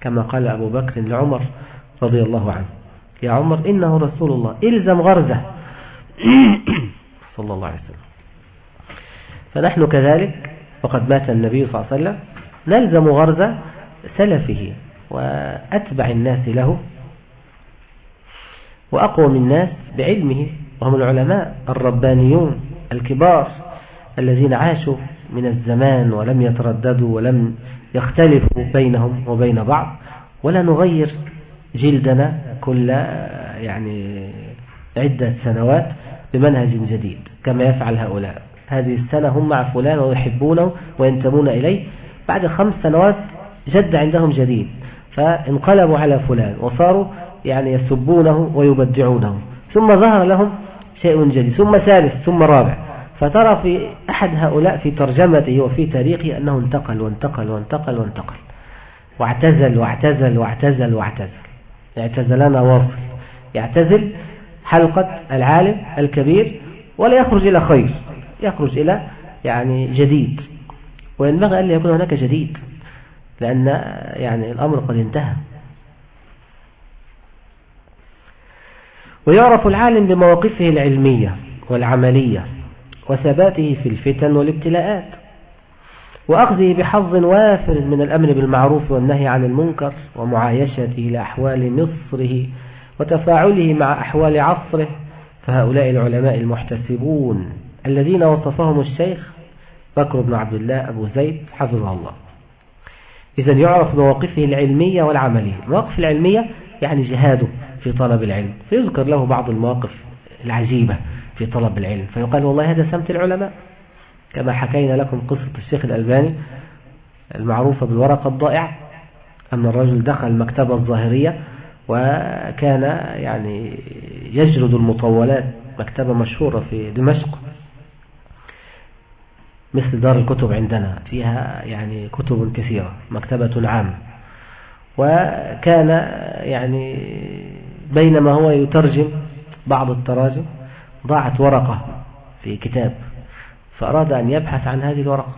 كما قال أبو بكر لعمر رضي الله عنه. يا عمر إنه رسول الله. إلزم غرزه. صلى الله عليه وسلم. فنحن كذلك وقد مات النبي صلى الله عليه وسلم نلزم غرز سلفه وأتبع الناس له وأقوم الناس بعلمه وهم العلماء الربانيون الكبار الذين عاشوا من الزمان ولم يترددوا ولم يختلفوا بينهم وبين بعض. ولا نغير جلدنا كل يعني عدة سنوات بمنهج جديد كما يفعل هؤلاء. هذه السنة هم مع فلان ويحبونه وينتمون إليه. بعد خمس سنوات جد عندهم جديد فانقلبوا على فلان وصاروا يعني يسبونه ويبدعونه. ثم ظهر لهم شيء جديد ثم ثالث ثم رابع. فترى في أحد هؤلاء في ترجمته وفي تاريخه أنه انتقل وانتقل وانتقل وانتقل. واعتزل واعتزل واعتزل واعتزل. اعتزلنا واصل. يعتزل حلقة العالم الكبير ولا يخرج إلى خير. يخرج إلى يعني جديد. وينبغي أن يكون هناك جديد لأن يعني الأمر قد انتهى. ويعرف العالم بمواقفه العلمية والعملية وثباته في الفتن والابتلاءات وأخذه بحظ وافر من الأمر بالمعروف والنهي عن المنكر ومعايشته لأحوال مصره وتفاعله مع أحوال عصره فهؤلاء العلماء المحتسبون الذين وصفهم الشيخ بكر بن عبد الله أبو زيد حفظه الله. إذا يعرف مواقفه العلمية والعملية. المواقف العلمية يعني جهاده. في طلب العلم. فيذكر له بعض المواقف العجيبة في طلب العلم. فيقال والله هذا سمت العلماء. كما حكينا لكم قصة الشيخ الألباني المعروفة بالورقة الضائعة أن الرجل دخل المكتبة الظاهرية وكان يعني يجرد المطولات مكتبة مشهورة في دمشق. مثل دار الكتب عندنا فيها يعني كتب كثيرة مكتبة عامة وكان يعني بينما هو يترجم بعض التراجم. ضاعت ورقة في كتاب فأراد أن يبحث عن هذه الورقة.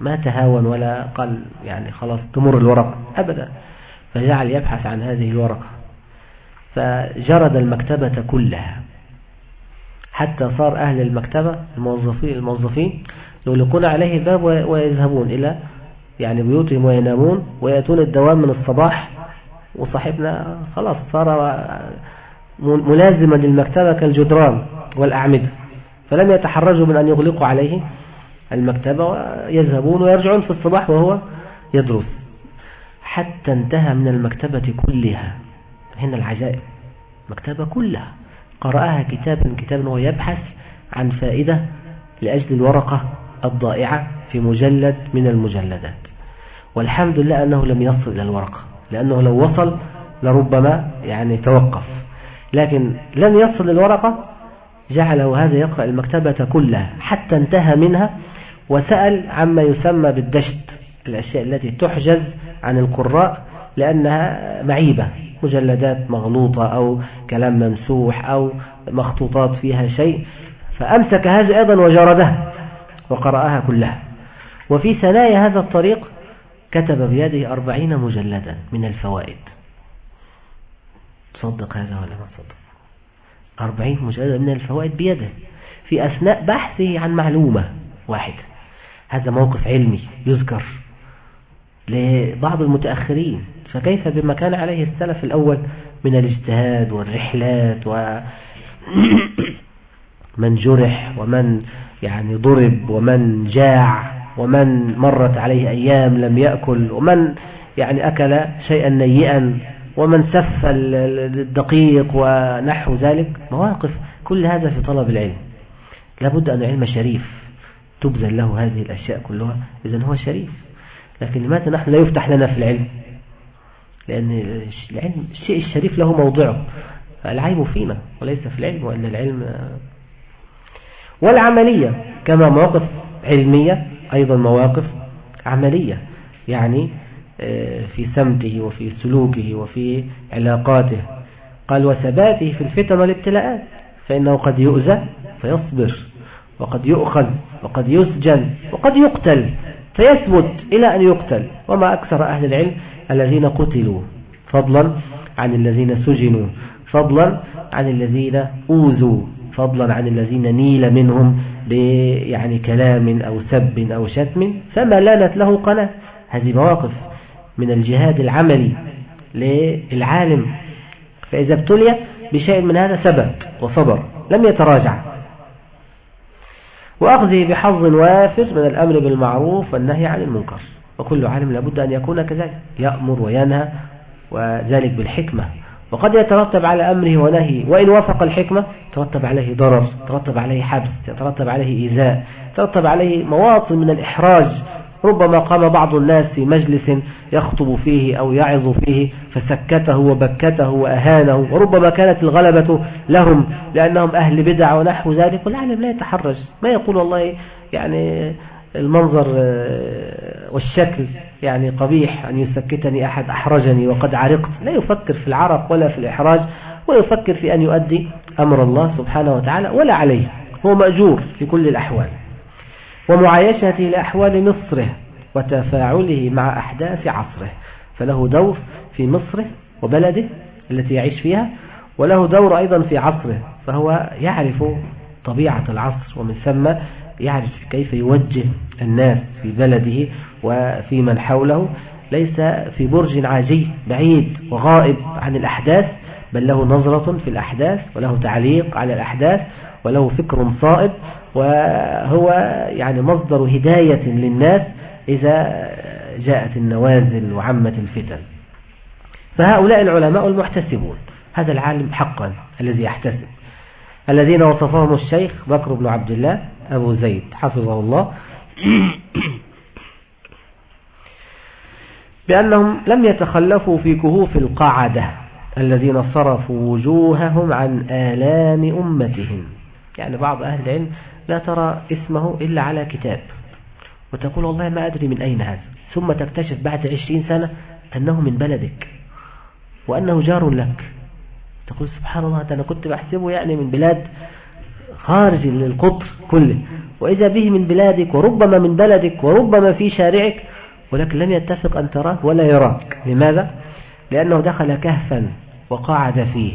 ما تهاون ولا قال يعني خلاص تمر الورقة أبدا فجعل يبحث عن هذه الورقة. فجرد المكتبة كلها. حتى صار أهل المكتبة الموظفين الموظفين يغلقون عليه الباب ويذهبون إلى يعني بيوتهم وينامون ويأتون الدوام من الصباح وصاحبنا خلاص صار ملازما للمكتبة كالجدران والأعمدة. فلم يتحرجوا من أن يغلقوا عليه المكتبة ويذهبون ويرجعون في الصباح وهو يدرس. حتى انتهى من المكتبة كلها. هنا العجائب. مكتبة كلها. قرأها كتابا كتابا وهو يبحث عن فائدة لأجل الورقة الضائعة في مجلد من المجلدات. والحمد لله أنه لم يصل إلى الورقة. لأنه لو وصل لربما يعني توقف. لكن لم يصل الورقة جعله هذا يقرأ المكتبة كلها حتى انتهى منها وسأل عما يسمى بالدشت الأشياء التي تحجز عن القراء لأنها معيبة مجلدات مغلوطة أو كلام ممسوح أو مخطوطات فيها شيء. فأمسك هذا أيضا وجرده وقرأها كلها. وفي ثنايا هذا الطريق كتب بيده أربعين مجلدا من الفوائد. تصدق هذا ولا ما تصدق؟ أربعين مجلدا من الفوائد بيده في أثناء بحثه عن معلومة واحدة. هذا موقف علمي يذكر لبعض المتأخرين. فكيف بما كان عليه السلف الأول من الاجتهاد والرحلات ومن جرح ومن يعني ضرب ومن جاع؟ ومن مرت عليه أيام لم يأكل ومن يعني أكل شيئا نيئا ومن سف الدقيق ونحو ذلك. مواقف كل هذا في طلب العلم. لابد أن العلم شريف. تبذل له هذه الأشياء كلها. إذا هو شريف. لكن لماذا نحن لا يفتح لنا في العلم؟ لأن العلم الشيء الشريف له موضعه. العيب فينا وليس في العلم وأن العلم والعملية كما مواقف علمية أيضا مواقف عملية يعني آه، في سمته وفي سلوكه وفي علاقاته. قال وثباته في الفتن والابتلاءات فإنه قد يؤذى فيصبر وقد يؤخذ وقد يسجن وقد يقتل فيثبت إلى أن يقتل وما أكثر أهل العلم الذين قتلوا فضلا عن الذين سجنوا فضلا عن الذين أوذوا فضلا عن الذين نيل منهم يعني كلام أو سب أو شتم فما لانت له قناة. هذه مواقف من الجهاد العملي للعالم. فإذا ابتلي بشيء من هذا ثبت وصبر لم يتراجع. وأخذه بحظ وافر من الأمر بالمعروف والنهي عن المنكر. وكل عالم لابد أن يكون كذلك يأمر وينهى وذلك بالحكمة. وقد يترتب على أمره ونهي. وإن وافق الحكمة ترتب عليه ضرر ترتب عليه حبس يترتب عليه إيذاء ترتب عليه مواطن من الإحراج. ربما قام بعض الناس في مجلس يخطب فيه أو يعظ فيه فسكته وبكته وأهانه. وربما كانت الغلبة لهم لأنهم أهل بدع ونحو ذلك. والعالم لا يتحرج. ما يقول والله يعني المنظر آه، والشكل. يعني قبيح أن يسكتني أحد أحرجني وقد عرقت. لا يفكر في العرق ولا في الإحراج ولا يفكر في أن يؤدي أمر الله سبحانه وتعالى ولا عليه. هو مأجور في كل الأحوال. ومعايشته لأحوال مصره وتفاعله مع أحداث عصره. فله دور في مصره وبلده التي يعيش فيها وله دور أيضا في عصره. فهو يعرف طبيعة العصر ومن ثم يعرف كيف يوجه الناس في بلده وفي من حوله ليس في برج عاجي بعيد وغائب عن الأحداث بل له نظرة في الأحداث وله تعليق على الأحداث وله فكر صائب وهو يعني مصدر هداية للناس إذا جاءت النوازل وعمت الفتن. فهؤلاء العلماء المحتسبون هذا العالم حقا الذي يحتسب. الذين وصفهم الشيخ بكر بن عبد الله أبو زيد. حفظه الله. بأنهم لم يتخلفوا في كهوف القاعدة الذين صرفوا وجوههم عن آلام أمتهم. يعني بعض أهل العلم لا ترى اسمه إلا على كتاب. وتقول والله ما أدري من أين هذا. ثم تكتشف بعد عشرين سنة أنه من بلدك. وأنه جار لك. تقول سبحان الله أنا كنت بحسبه يعني من بلاد خارج القطر كله. وإذا به من بلادك وربما من بلدك وربما في شارعك ولكن لم يتفق أن تراه ولا يراك. لماذا؟ لأنه دخل كهفا وقاعد فيه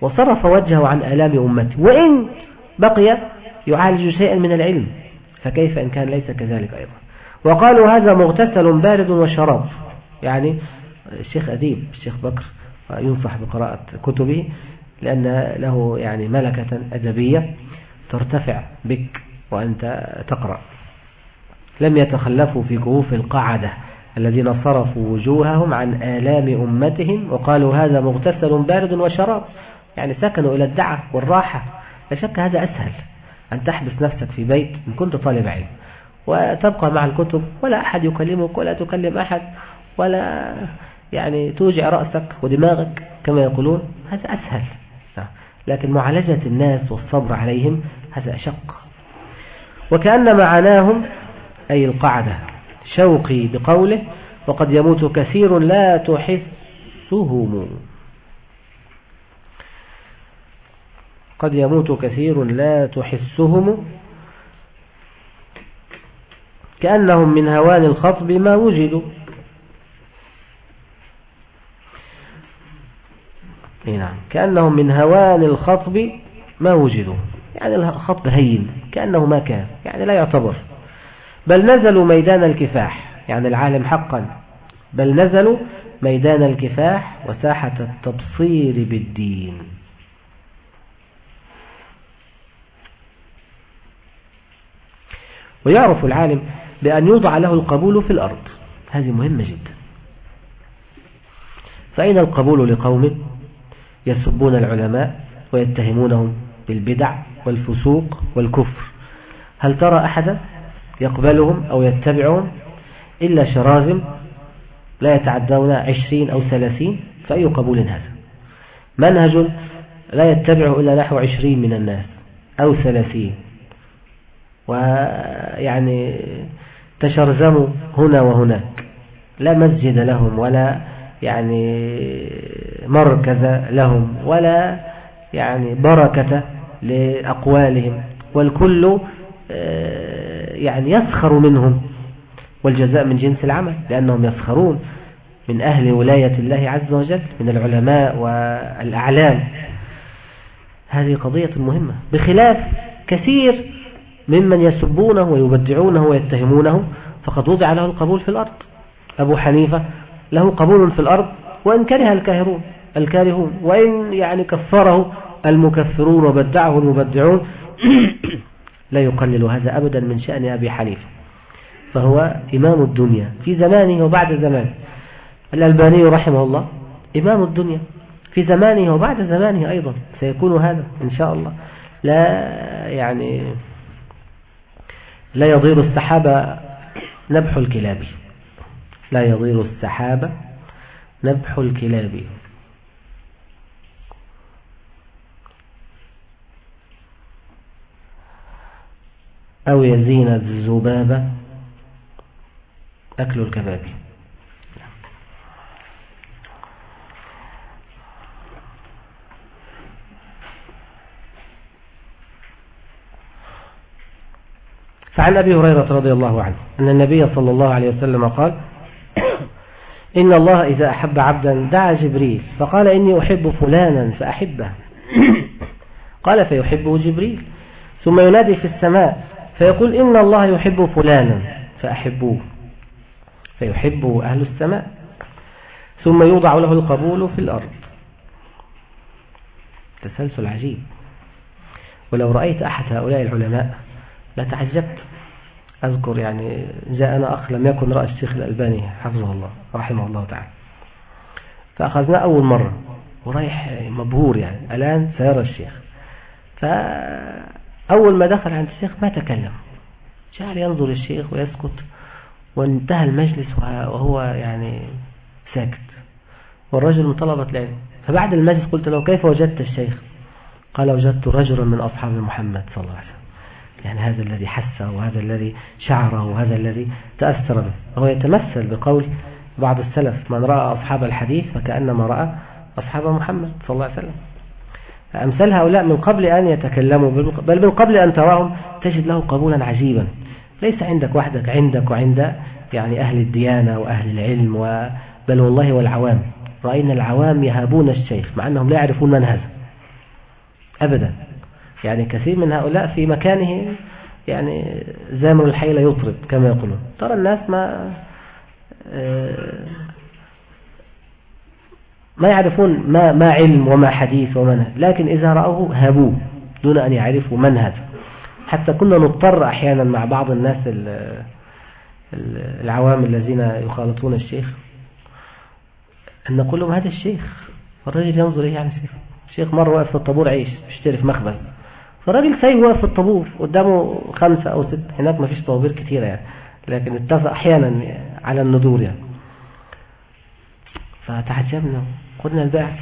وصرف وجهه عن آلام أمته. وإن بقي يعالج شيئا من العلم فكيف إن كان ليس كذلك أيضا؟ وقالوا هذا مغتسل بارد وشراب. يعني الشيخ أديب الشيخ بكر ينصح بقراءة كتبه لأن له يعني ملكة أدبية. ترتفع بك وأنت تقرأ. لم يتخلفوا في كهوف القعدة الذين صرفوا وجوههم عن آلام أمتهم وقالوا هذا مغتسل بارد وشراب يعني سكنوا إلى الدعة والراحة. لا شك هذا أسهل أن تحبس نفسك في بيت إن كنت طالب علم وتبقى مع الكتب ولا أحد يكلمك ولا تكلم أحد ولا يعني توجع رأسك ودماغك كما يقولون. هذا أسهل. لكن معالجة الناس والصبر عليهم هذا أشق وكأن معناهم أي القعدة شوقي بقوله وقد يموت كثير لا تحسهم. قد يموت كثير لا تحسهم. كأنهم من هوان الخطب ما وجدوا. نعم. كأنهم من هوان الخطب ما وجدوا. يعني الخطب هين كأنه ما كان يعني لا يعتبر. بل نزلوا ميدان الكفاح يعني العالم حقا. بل نزلوا ميدان الكفاح وساحة التبصير بالدين. ويعرف العالم بأن يوضع له القبول في الأرض. هذه مهمة جدا. فأين القبول لقوم يسبون العلماء ويتهمونهم بالبدع؟ والفسوق والكفر. هل ترى أحدا يقبلهم أو يتبعهم إلا شرازم لا يتعدون عشرين أو ثلاثين فأي قبول هذا؟ منهج لا يتبعه إلا نحو عشرين من الناس أو ثلاثين. ويعني تشرزموا هنا وهناك. لا مسجد لهم ولا يعني مركز لهم ولا يعني بركة لأقوالهم والكل آه، يعني يسخر منهم والجزاء من جنس العمل لأنهم يسخرون من أهل ولاية الله عز وجل من العلماء والأعلام. هذه قضية مهمة بخلاف كثير ممن يسبونه ويبدعونه ويتهمونه فقد وضع له القبول في الأرض. أبو حنيفة له قبول في الأرض وإن كره الكاهرون الكارهون وإن يعني كفره المكفرون وبدعه المبدعون لا يقلل هذا أبدا من شأن أبي حنيفة فهو إمام الدنيا في زمانه وبعد زمانه الألباني رحمه الله إمام الدنيا في زمانه وبعد زمانه أيضا سيكون هذا إن شاء الله. لا يعني لا يضير السحابة نبح الكلاب لا يضير السحابة نبح الكلاب. أو يزين الذباب أكل الكباب. فعن أبي هريرة رضي الله عنه أن النبي صلى الله عليه وسلم قال إن الله إذا أحب عبدا دعا جبريل فقال إني أحب فلانا فأحبه. قال فيحبه جبريل. ثم ينادي في السماء فيقول إن الله يحب فلانا فأحبوه فيحبه أهل السماء ثم يوضع له القبول في الأرض. تسلسل عجيب. ولو رأيت أحد هؤلاء العلماء لتعجبت. أذكر يعني جاءنا أخ لم يكن رأى الشيخ الألباني حفظه الله رحمه الله تعالى. فأخذناه أول مرة ورايح مبهور يعني الآن سيرى الشيخ. فأول ما دخل عند الشيخ ما تكلم. جعل ينظر الشيخ ويسكت. وانتهى المجلس وهو يعني ساكت. والرجل من طلبة العلم. فبعد المجلس قلت له كيف وجدت الشيخ؟ قال وجدت رجلا من أصحاب محمد صلى الله عليه وسلم. يعني هذا الذي حسه وهذا الذي شعره وهذا الذي تأثر به. وهو يتمثل بقول بعض السلف من رأى أصحاب الحديث فكأنما رأى أصحاب محمد صلى الله عليه وسلم. أمثال هؤلاء من قبل أن يتكلموا بل من قبل أن تراهم تجد له قبولا عجيبا. ليس عندك وحدك عندك وعند يعني أهل الديانة وأهل العلم بل والله والعوام. رأينا العوام يهابون الشيخ مع أنهم لا يعرفون من هذا أبدا. يعني كثير من هؤلاء في مكانه يعني زامر الحي لا يطرب كما يقولون. ترى الناس ما ما يعرفون ما, ما علم وما حديث وما لكن إذا رأوه هابوه دون أن يعرفوا من هذا حتى كنا نضطر أحيانا مع بعض الناس العوام الذين يخالطون الشيخ أن نقول لهم هذا الشيخ الرجل ينظر إيه يعني الشيخ الشيخ مرة واقف في الطابور عيش بيشتري في مخبز. فالراجل سايب واقف في الطابور قدامه خمسة أو ست هناك ما فيش طوابير كثيرة يعني لكن اتفق أحيانا على الندور يعني. فتعجبنا. قلنا البائع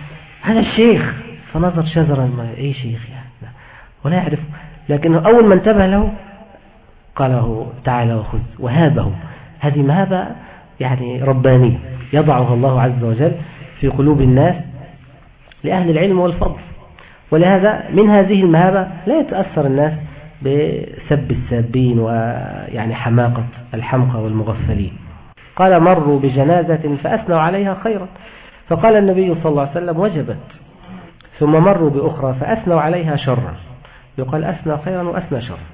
هذا الشيخ فنظر شذرا ما إيه شيخ يعني؟ ولا يعرف. لكن أول ما انتبه له قال له تعالى وخذ وهابه. هذه مهابة يعني ربانية يضعها الله عز وجل في قلوب الناس لأهل العلم والفضل. ولهذا من هذه المهابة لا يتأثر الناس بسب السابين ويعني حماقة الحمقى والمغفلين. قال مروا بجنازة فأثنوا عليها خيرا. فقال النبي صلى الله عليه وسلم وجبت ثم مروا بأخرى فأثنوا عليها شرا. يقال أثنى خيرا وأثنى شرا.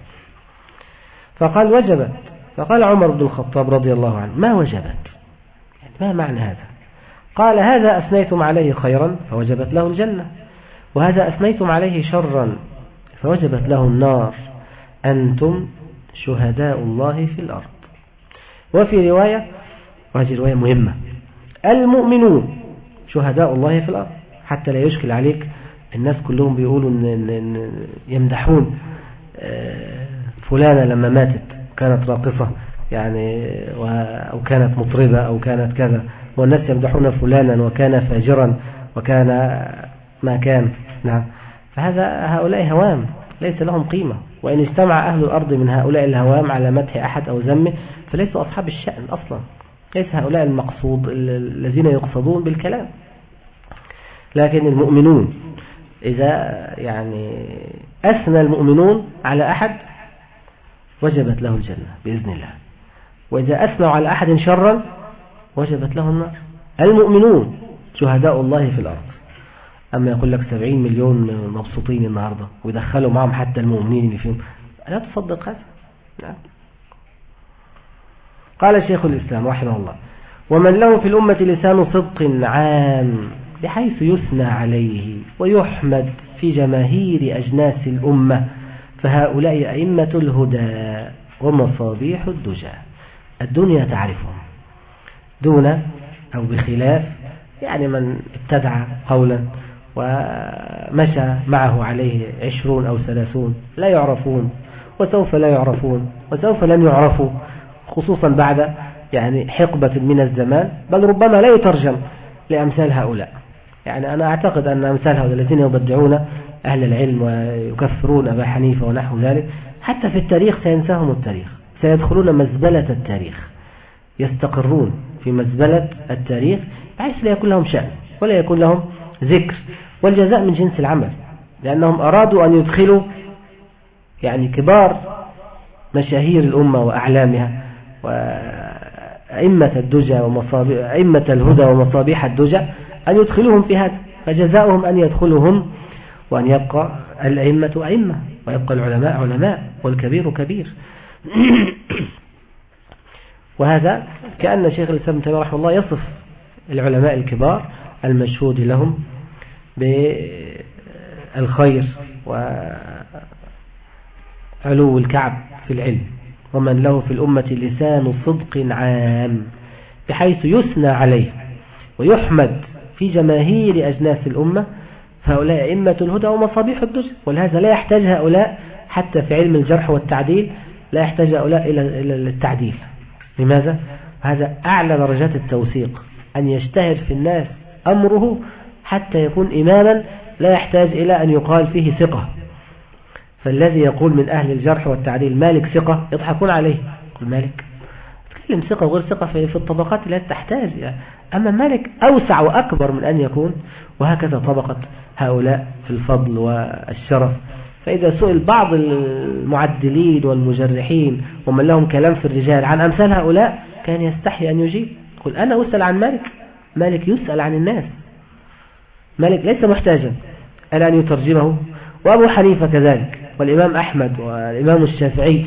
فقال وجبت. فقال عمر بن الخطاب رضي الله عنه ما وجبت؟ يعني ما معنى هذا؟ قال هذا أثنيتم عليه خيرا فوجبت له الجنة وهذا أثنيتم عليه شرا فوجبت له النار. أنتم شهداء الله في الأرض. وفي رواية وهذه رواية مهمة المؤمنون شهداء الله في الأرض. حتى لا يشكل عليك الناس كلهم بيقولوا إن يمدحون آه، فلانة لما ماتت كانت راقصة يعني أو كانت مطربة أو كانت كذا. والناس يمدحون فلانا وكان فاجرا وكان ما كان. نعم. فهذا هؤلاء هوام ليس لهم قيمة. وإن اجتمع أهل الأرض من هؤلاء الهوام على مدح أحد أو ذمه فليسوا أصحاب الشأن أصلا. ليس هؤلاء المقصود الذين يقصدون بالكلام. لكن المؤمنون. إذا يعني أثنى المؤمنون على أحد وجبت له الجنة بإذن الله. وإذا أثنوا على أحد شرا وجبت له النار. المؤمنون شهداء الله في الأرض. أما يقول لك 70 مليون مبسوطين النهاردة ويدخلوا معهم حتى المؤمنين اللي فيهم. لا تصدق هذا. نعم قال شيخ الإسلام رحمه الله ومن له في الأمة لسان صدق عام بحيث يثنى عليه ويحمد في جماهير أجناس الأمة فهؤلاء أئمة الهدى ومصابيح الدجى. الدنيا تعرفهم. دون أو بخلاف يعني من ابتدع قولا ومشى معه عليه عشرون أو ثلاثون لا يعرفون وسوف لا يعرفون وسوف لن يعرفوا خصوصا بعد يعني حقبة من الزمان بل ربما لا يترجم لأمثال هؤلاء. يعني أنا أعتقد أن أمثال هؤلاء الذين يبدعون أهل العلم ويكفرون أبا حنيفة ونحو ذلك حتى في التاريخ سينساهم التاريخ سيدخلون مزبلة التاريخ يستقرون في مزبلة التاريخ بحيث لا يكون لهم شأن ولا يكون لهم ذكر والجزاء من جنس العمل لأنهم أرادوا أن يدخلوا يعني كبار مشاهير الأمة وأعلامها أئمة الدجى ومصابيح أئمة الهدى ومصابيح الدجى أن يدخلهم في هذا فجزاؤهم أن يدخلهم وأن يبقى الأئمة أئمة ويبقى العلماء علماء والكبير كبير. وهذا كأن شيخ الإسلام تيمية رحمه الله يصف العلماء الكبار المشهود لهم بالخير وعلو الكعب في العلم ومن له في الأمة لسان صدق عام بحيث يثنى عليه ويحمد في جماهير أجناس الأمة فهؤلاء أئمة الهدى ومصابيح الدجى ولهذا لا يحتاج هؤلاء حتى في علم الجرح والتعديل لا يحتاج هؤلاء إلى التعديل لماذا؟ هذا أعلى درجات التوثيق أن يشتهر في الناس أمره حتى يكون إماما لا يحتاج إلى أن يقال فيه ثقة فالذي يقول من أهل الجرح والتعديل مالك ثقة يضحكون عليه يقول مالك تكلم ثقة وغير ثقة في الطبقات التي تحتاج أما مالك أوسع وأكبر من أن يكون وهكذا طبقة هؤلاء في الفضل والشرف. فإذا سئل بعض المعدلين والمجرحين ومن لهم كلام في الرجال عن أمثال هؤلاء كان يستحي أن يجيب. يقول أنا أسأل عن مالك مالك يسأل عن الناس. مالك ليس محتاجا. ألا أن يترجمه. وأبو حنيفة كذلك والإمام أحمد والإمام الشافعي.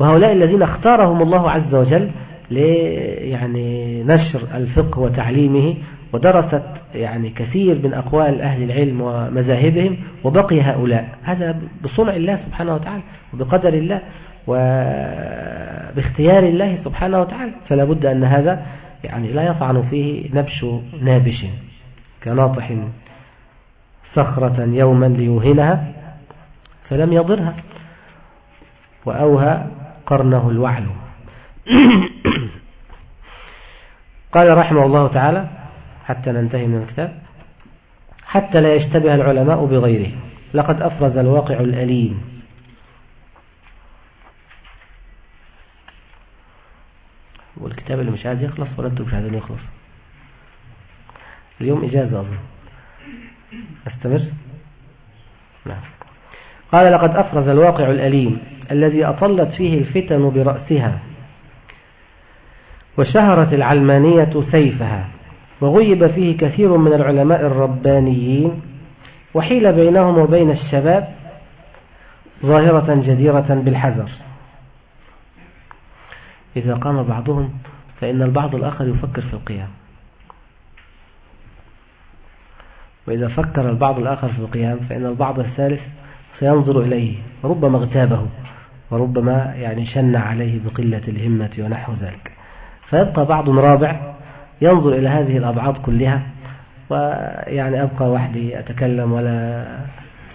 وهؤلاء الذين اختارهم الله عز وجل يعني نشر الفقه وتعليمه ودرست يعني كثير من أقوال أهل العلم ومذاهبهم وبقي هؤلاء. هذا بصنع الله سبحانه وتعالى وبقدر الله وباختيار الله سبحانه وتعالى. فلا بد أن هذا يعني لا يطعن فيه نبش نابش كناطح صخرة يوما ليوهنها فلم يضرها وأوهى قرنه الوعل قال رحمه الله تعالى حتى ننتهي من الكتاب حتى لا يشتبه العلماء بغيره. لقد أفرز الواقع الأليم. والكتاب اللي مش عايز يخلص ولا أنتم مش عايزين يخلص؟ اليوم إجازة أظن. استمر نعم. قال لقد أفرز الواقع الأليم. الذي أطلت فيه الفتن برأسها وشهرت العلمانية سيفها وغيب فيه كثير من العلماء الربانيين وحيل بينهم وبين الشباب ظاهرة جديرة بالحذر. إذا قام بعضهم فإن البعض الآخر يفكر في القيام. وإذا فكر البعض الآخر في القيام فإن البعض الثالث سينظر إليه ربما اغتابه. وربما يعني شن عليه بقلة الهمة ونحو ذلك. فيبقى بعض رابع ينظر إلى هذه الأبعاد كلها ويعني أبقى وحدي أتكلم ولا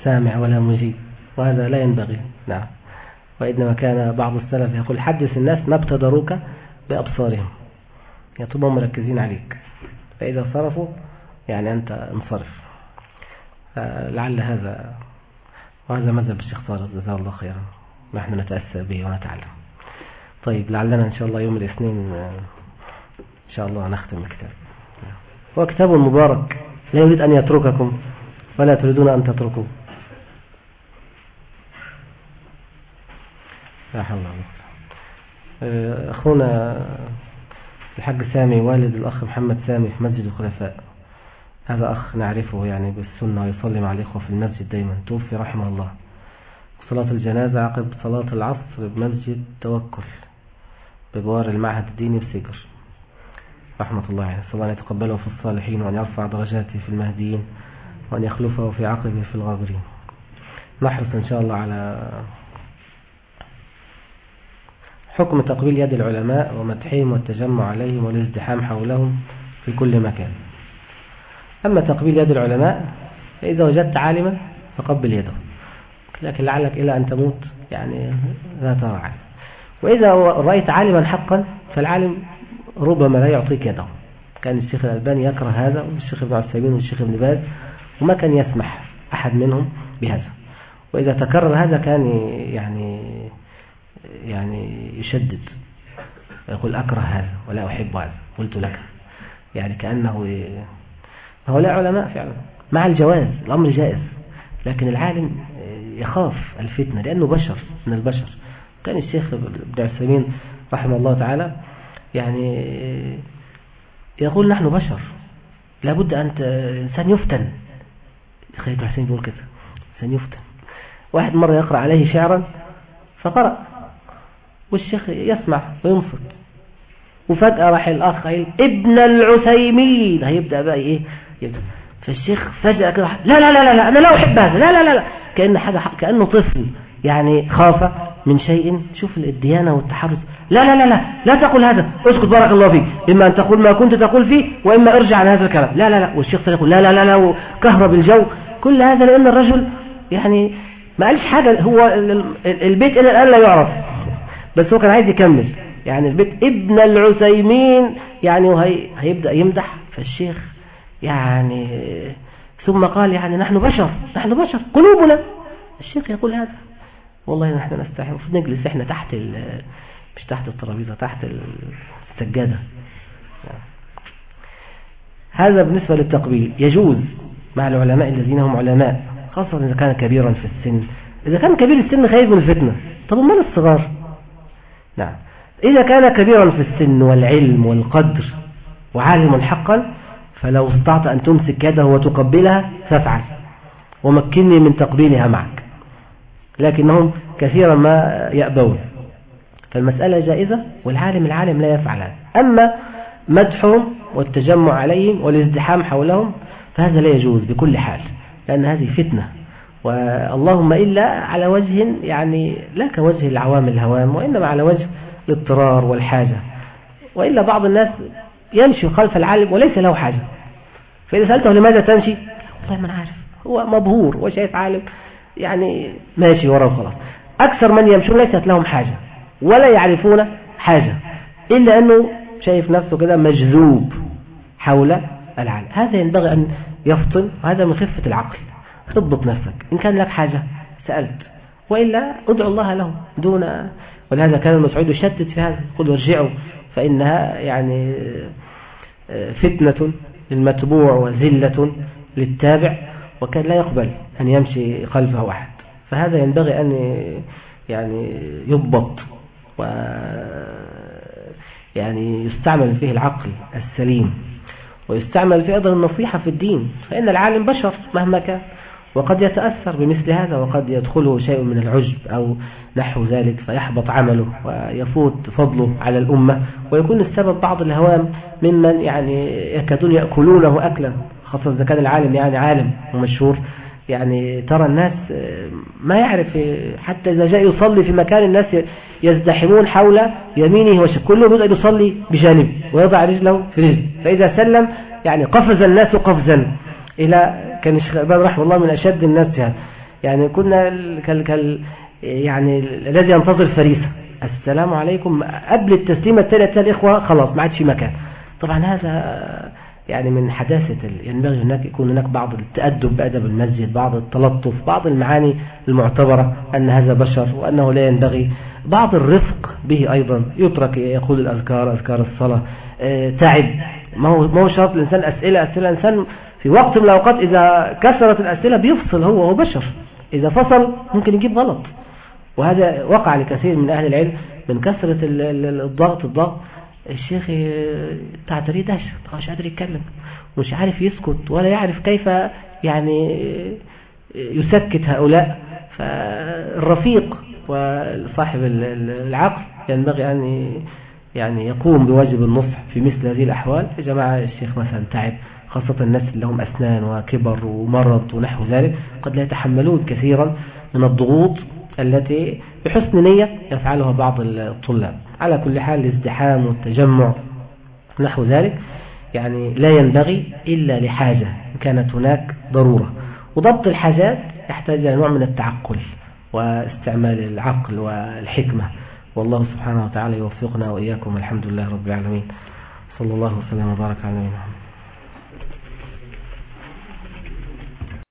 سامع ولا مجيب وهذا لا ينبغي. نعم. وإنما كان بعض السلف يقول حدث الناس ما ابتدروك بأبصارهم. يطبهم مركزين عليك. فإذا صرفوا يعني أنت انصرف. لعل هذا وهذا مذهب الشيخ صالح جزاه الله خيرا. نحن نتأسى به ونتعلم. طيب لعلنا إن شاء الله يوم الاثنين إن شاء الله نختم الكتاب هو كتاب مبارك لا يريد أن يترككم ولا تريدون أن تتركوا لا حول ولا قوة. أخونا الحاج سامي والد الأخ محمد سامي في مسجد الخلفاء. هذا أخ نعرفه يعني بالسنة ويصلي مع الإخوة في المسجد دايما. توفي رحمه الله. صلاة الجنازة عقب صلاة العصر بمسجد توكل بجوار المعهد الديني بسجر رحمة الله عليه. صلى الله أن يتقبله في الصالحين وأن يرفع درجاته في المهديين وأن يخلفه في عقبه في الغابرين. نحرص إن شاء الله على حكم تقبيل يد العلماء ومدحهم والتجمع عليهم والازدحام حولهم في كل مكان. أما تقبيل يد العلماء فإذا وجدت عالما فقبل يده. لكن لعلك إلى أن تموت يعني لا ترى عالم. وإذا رأيت عالما حقا فالعالم ربما لا يعطيك يده. كان الشيخ الألباني يكره هذا والشيخ ابن عثيمين والشيخ ابن باز وما كان يسمح أحد منهم بهذا. وإذا تكرر هذا كان يعني يعني يشدد. يقول أكره هذا ولا أحب هذا قلت لك. يعني كأنه هؤلاء علماء فعلا. مع الجواز الأمر جائز. لكن العالم يخاف الفتنة لأنه بشر من البشر. كان الشيخ ابن عثيمين رحمه الله تعالى يعني يقول نحن بشر. لابد أن الإنسان يفتن. خالد حسين يقول كده الإنسان يفتن. واحد مرة يقرأ عليه شعرا فقرأ والشيخ يسمع وينصت. وفجأة راح الأخ قال ابن العثيمين. هيبدأ بقى إيه؟ يبدأ. فالشيخ فجأة كده لا لا لا لا لا أنا لا أحب هذا لا لا لا لا كأن حاجة كأنه طفل يعني خاف من شيء شوف الديانة والتحرز لا لا لا لا لا تقول هذا اسكت بارك الله فيك إما أن تقول ما كنت تقول فيه وإما ارجع عن هذا الكلام لا لا لا والشيخ يقول لا لا لا لا وكهرب الجو كل هذا لأن الرجل يعني ما قالش حاجة هو البيت إلى الآن لا يعرف بس هو كان عايز يكمل يعني البيت ابن العثيمين يعني وهي هيبدأ يمدح فالشيخ يعني ثم قال يعني نحن بشر نحن بشر قلوبنا. الشيخ يقول هذا. والله نحن نستحي نجلس إحنا تحت مش تحت الترابيزة تحت السجادة. هذا بالنسبة للتقبيل. يجوز مع العلماء الذين هم علماء خاصة إذا كان كبيرا في السن. إذا كان كبير السن خايف من الفتنة. طب من الصغار؟ نعم. إذا كان كبيرا في السن والعلم والقدر وعالم حقا فلو استطعت أن تمسك يده وتقبلها فافعل. ومكنني من تقبيلها معك. لكنهم كثيرا ما يأبون. فالمسألة جائزة والعالم العالم لا يفعل هذا أما مدحهم والتجمع عليهم والازدحام حولهم فهذا لا يجوز بكل حال لأن هذه فتنة. واللهم إلا على وجه يعني لا كوجه العوام الهوام وإنما على وجه الاضطرار والحاجة. وإلا بعض الناس يمشي خلف العالم وليس له حاجة. فإذا سألته لماذا تمشي؟ والله ما عارف هو مبهور وشايف عالم يعني ماشي وراه خلاص. أكثر من يمشون ليست لهم حاجة ولا يعرفون حاجة إلا أنه شايف نفسه كده مجذوب حول العالم. هذا ينبغي أن يفطن وهذا من خفة العقل. اضبط نفسك. إن كان لك حاجة سألت. وإلا ادعو الله له دون ولهذا كان المسعود يشتت في هذا يقول ارجعوا فإنها يعني فتنة للمتبوع وزلة للتابع وكان لا يقبل أن يمشي خلفه أحد. فهذا ينبغي أن يعني يضبط و يعني يستعمل فيه العقل السليم ويستعمل فيه أيضا النصيحة في الدين. فإن العالم بشر مهما كان. وقد يتأثر بمثل هذا وقد يدخله شيء من العجب أو نحو ذلك فيحبط عمله ويفوت فضله على الأمة ويكون السبب بعض الهوام ممن يعني يكادون يأكلونه أكلا خاصة إذا كان العالم يعني عالم ومشهور. يعني ترى الناس ما يعرف حتى إذا جاء يصلي في مكان الناس يزدحمون حول يمينه وشك كله يبدأ يصلي بجانب ويضع رجله في رجل. فإذا سلم يعني قفز الناس قفزا. إلى كان الشيخ الألباني رحمه الله من أشد الناس يعني كنا كال كال يعني الذي ينتظر فريسة. السلام عليكم. قبل التسليمة الثالثة الإخوة خلاص ما عادش مكان. طبعا هذا يعني من حداثة ينبغي هناك يكون هناك بعض التأدب بأدب المسجد بعض التلطف بعض المعاني المعتبرة أن هذا بشر وأنه لا ينبغي. بعض الرفق به أيضا. يترك يقول الأذكار أذكار الصلاة. تعب. ما هو ما هو شرط الإنسان؟ أسئلة أسئلة الإنسان في وقت من الأوقات إذا كثرت الأسئلة بيفصل هو هو بشر. إذا فصل ممكن يجيب غلط. وهذا وقع لكثير من أهل العلم من كثرة الضغط الضغط. الشيخ تعتري دهش مش قادر يتكلم. مش عارف يسكت ولا يعرف كيف يعني يسكت هؤلاء. فالرفيق وصاحب العقل ينبغي أن يعني يقوم بواجب النصح في مثل هذه الأحوال. يا جماعة الشيخ مثلا تعب. خاصة الناس اللي هم أسنان وكبر ومرض ونحو ذلك قد لا يتحملون كثيرا من الضغوط التي بحسن نية يفعلها بعض الطلاب. على كل حال الازدحام والتجمع نحو ذلك يعني لا ينبغي إلا لحاجة كانت هناك ضرورة. وضبط الحاجات يحتاج إلى نوع من التعقل واستعمال العقل والحكمة. والله سبحانه وتعالى يوفقنا وإياكم الحمد لله رب العالمين. صلى الله وسلم وبارك على نبينا محمد.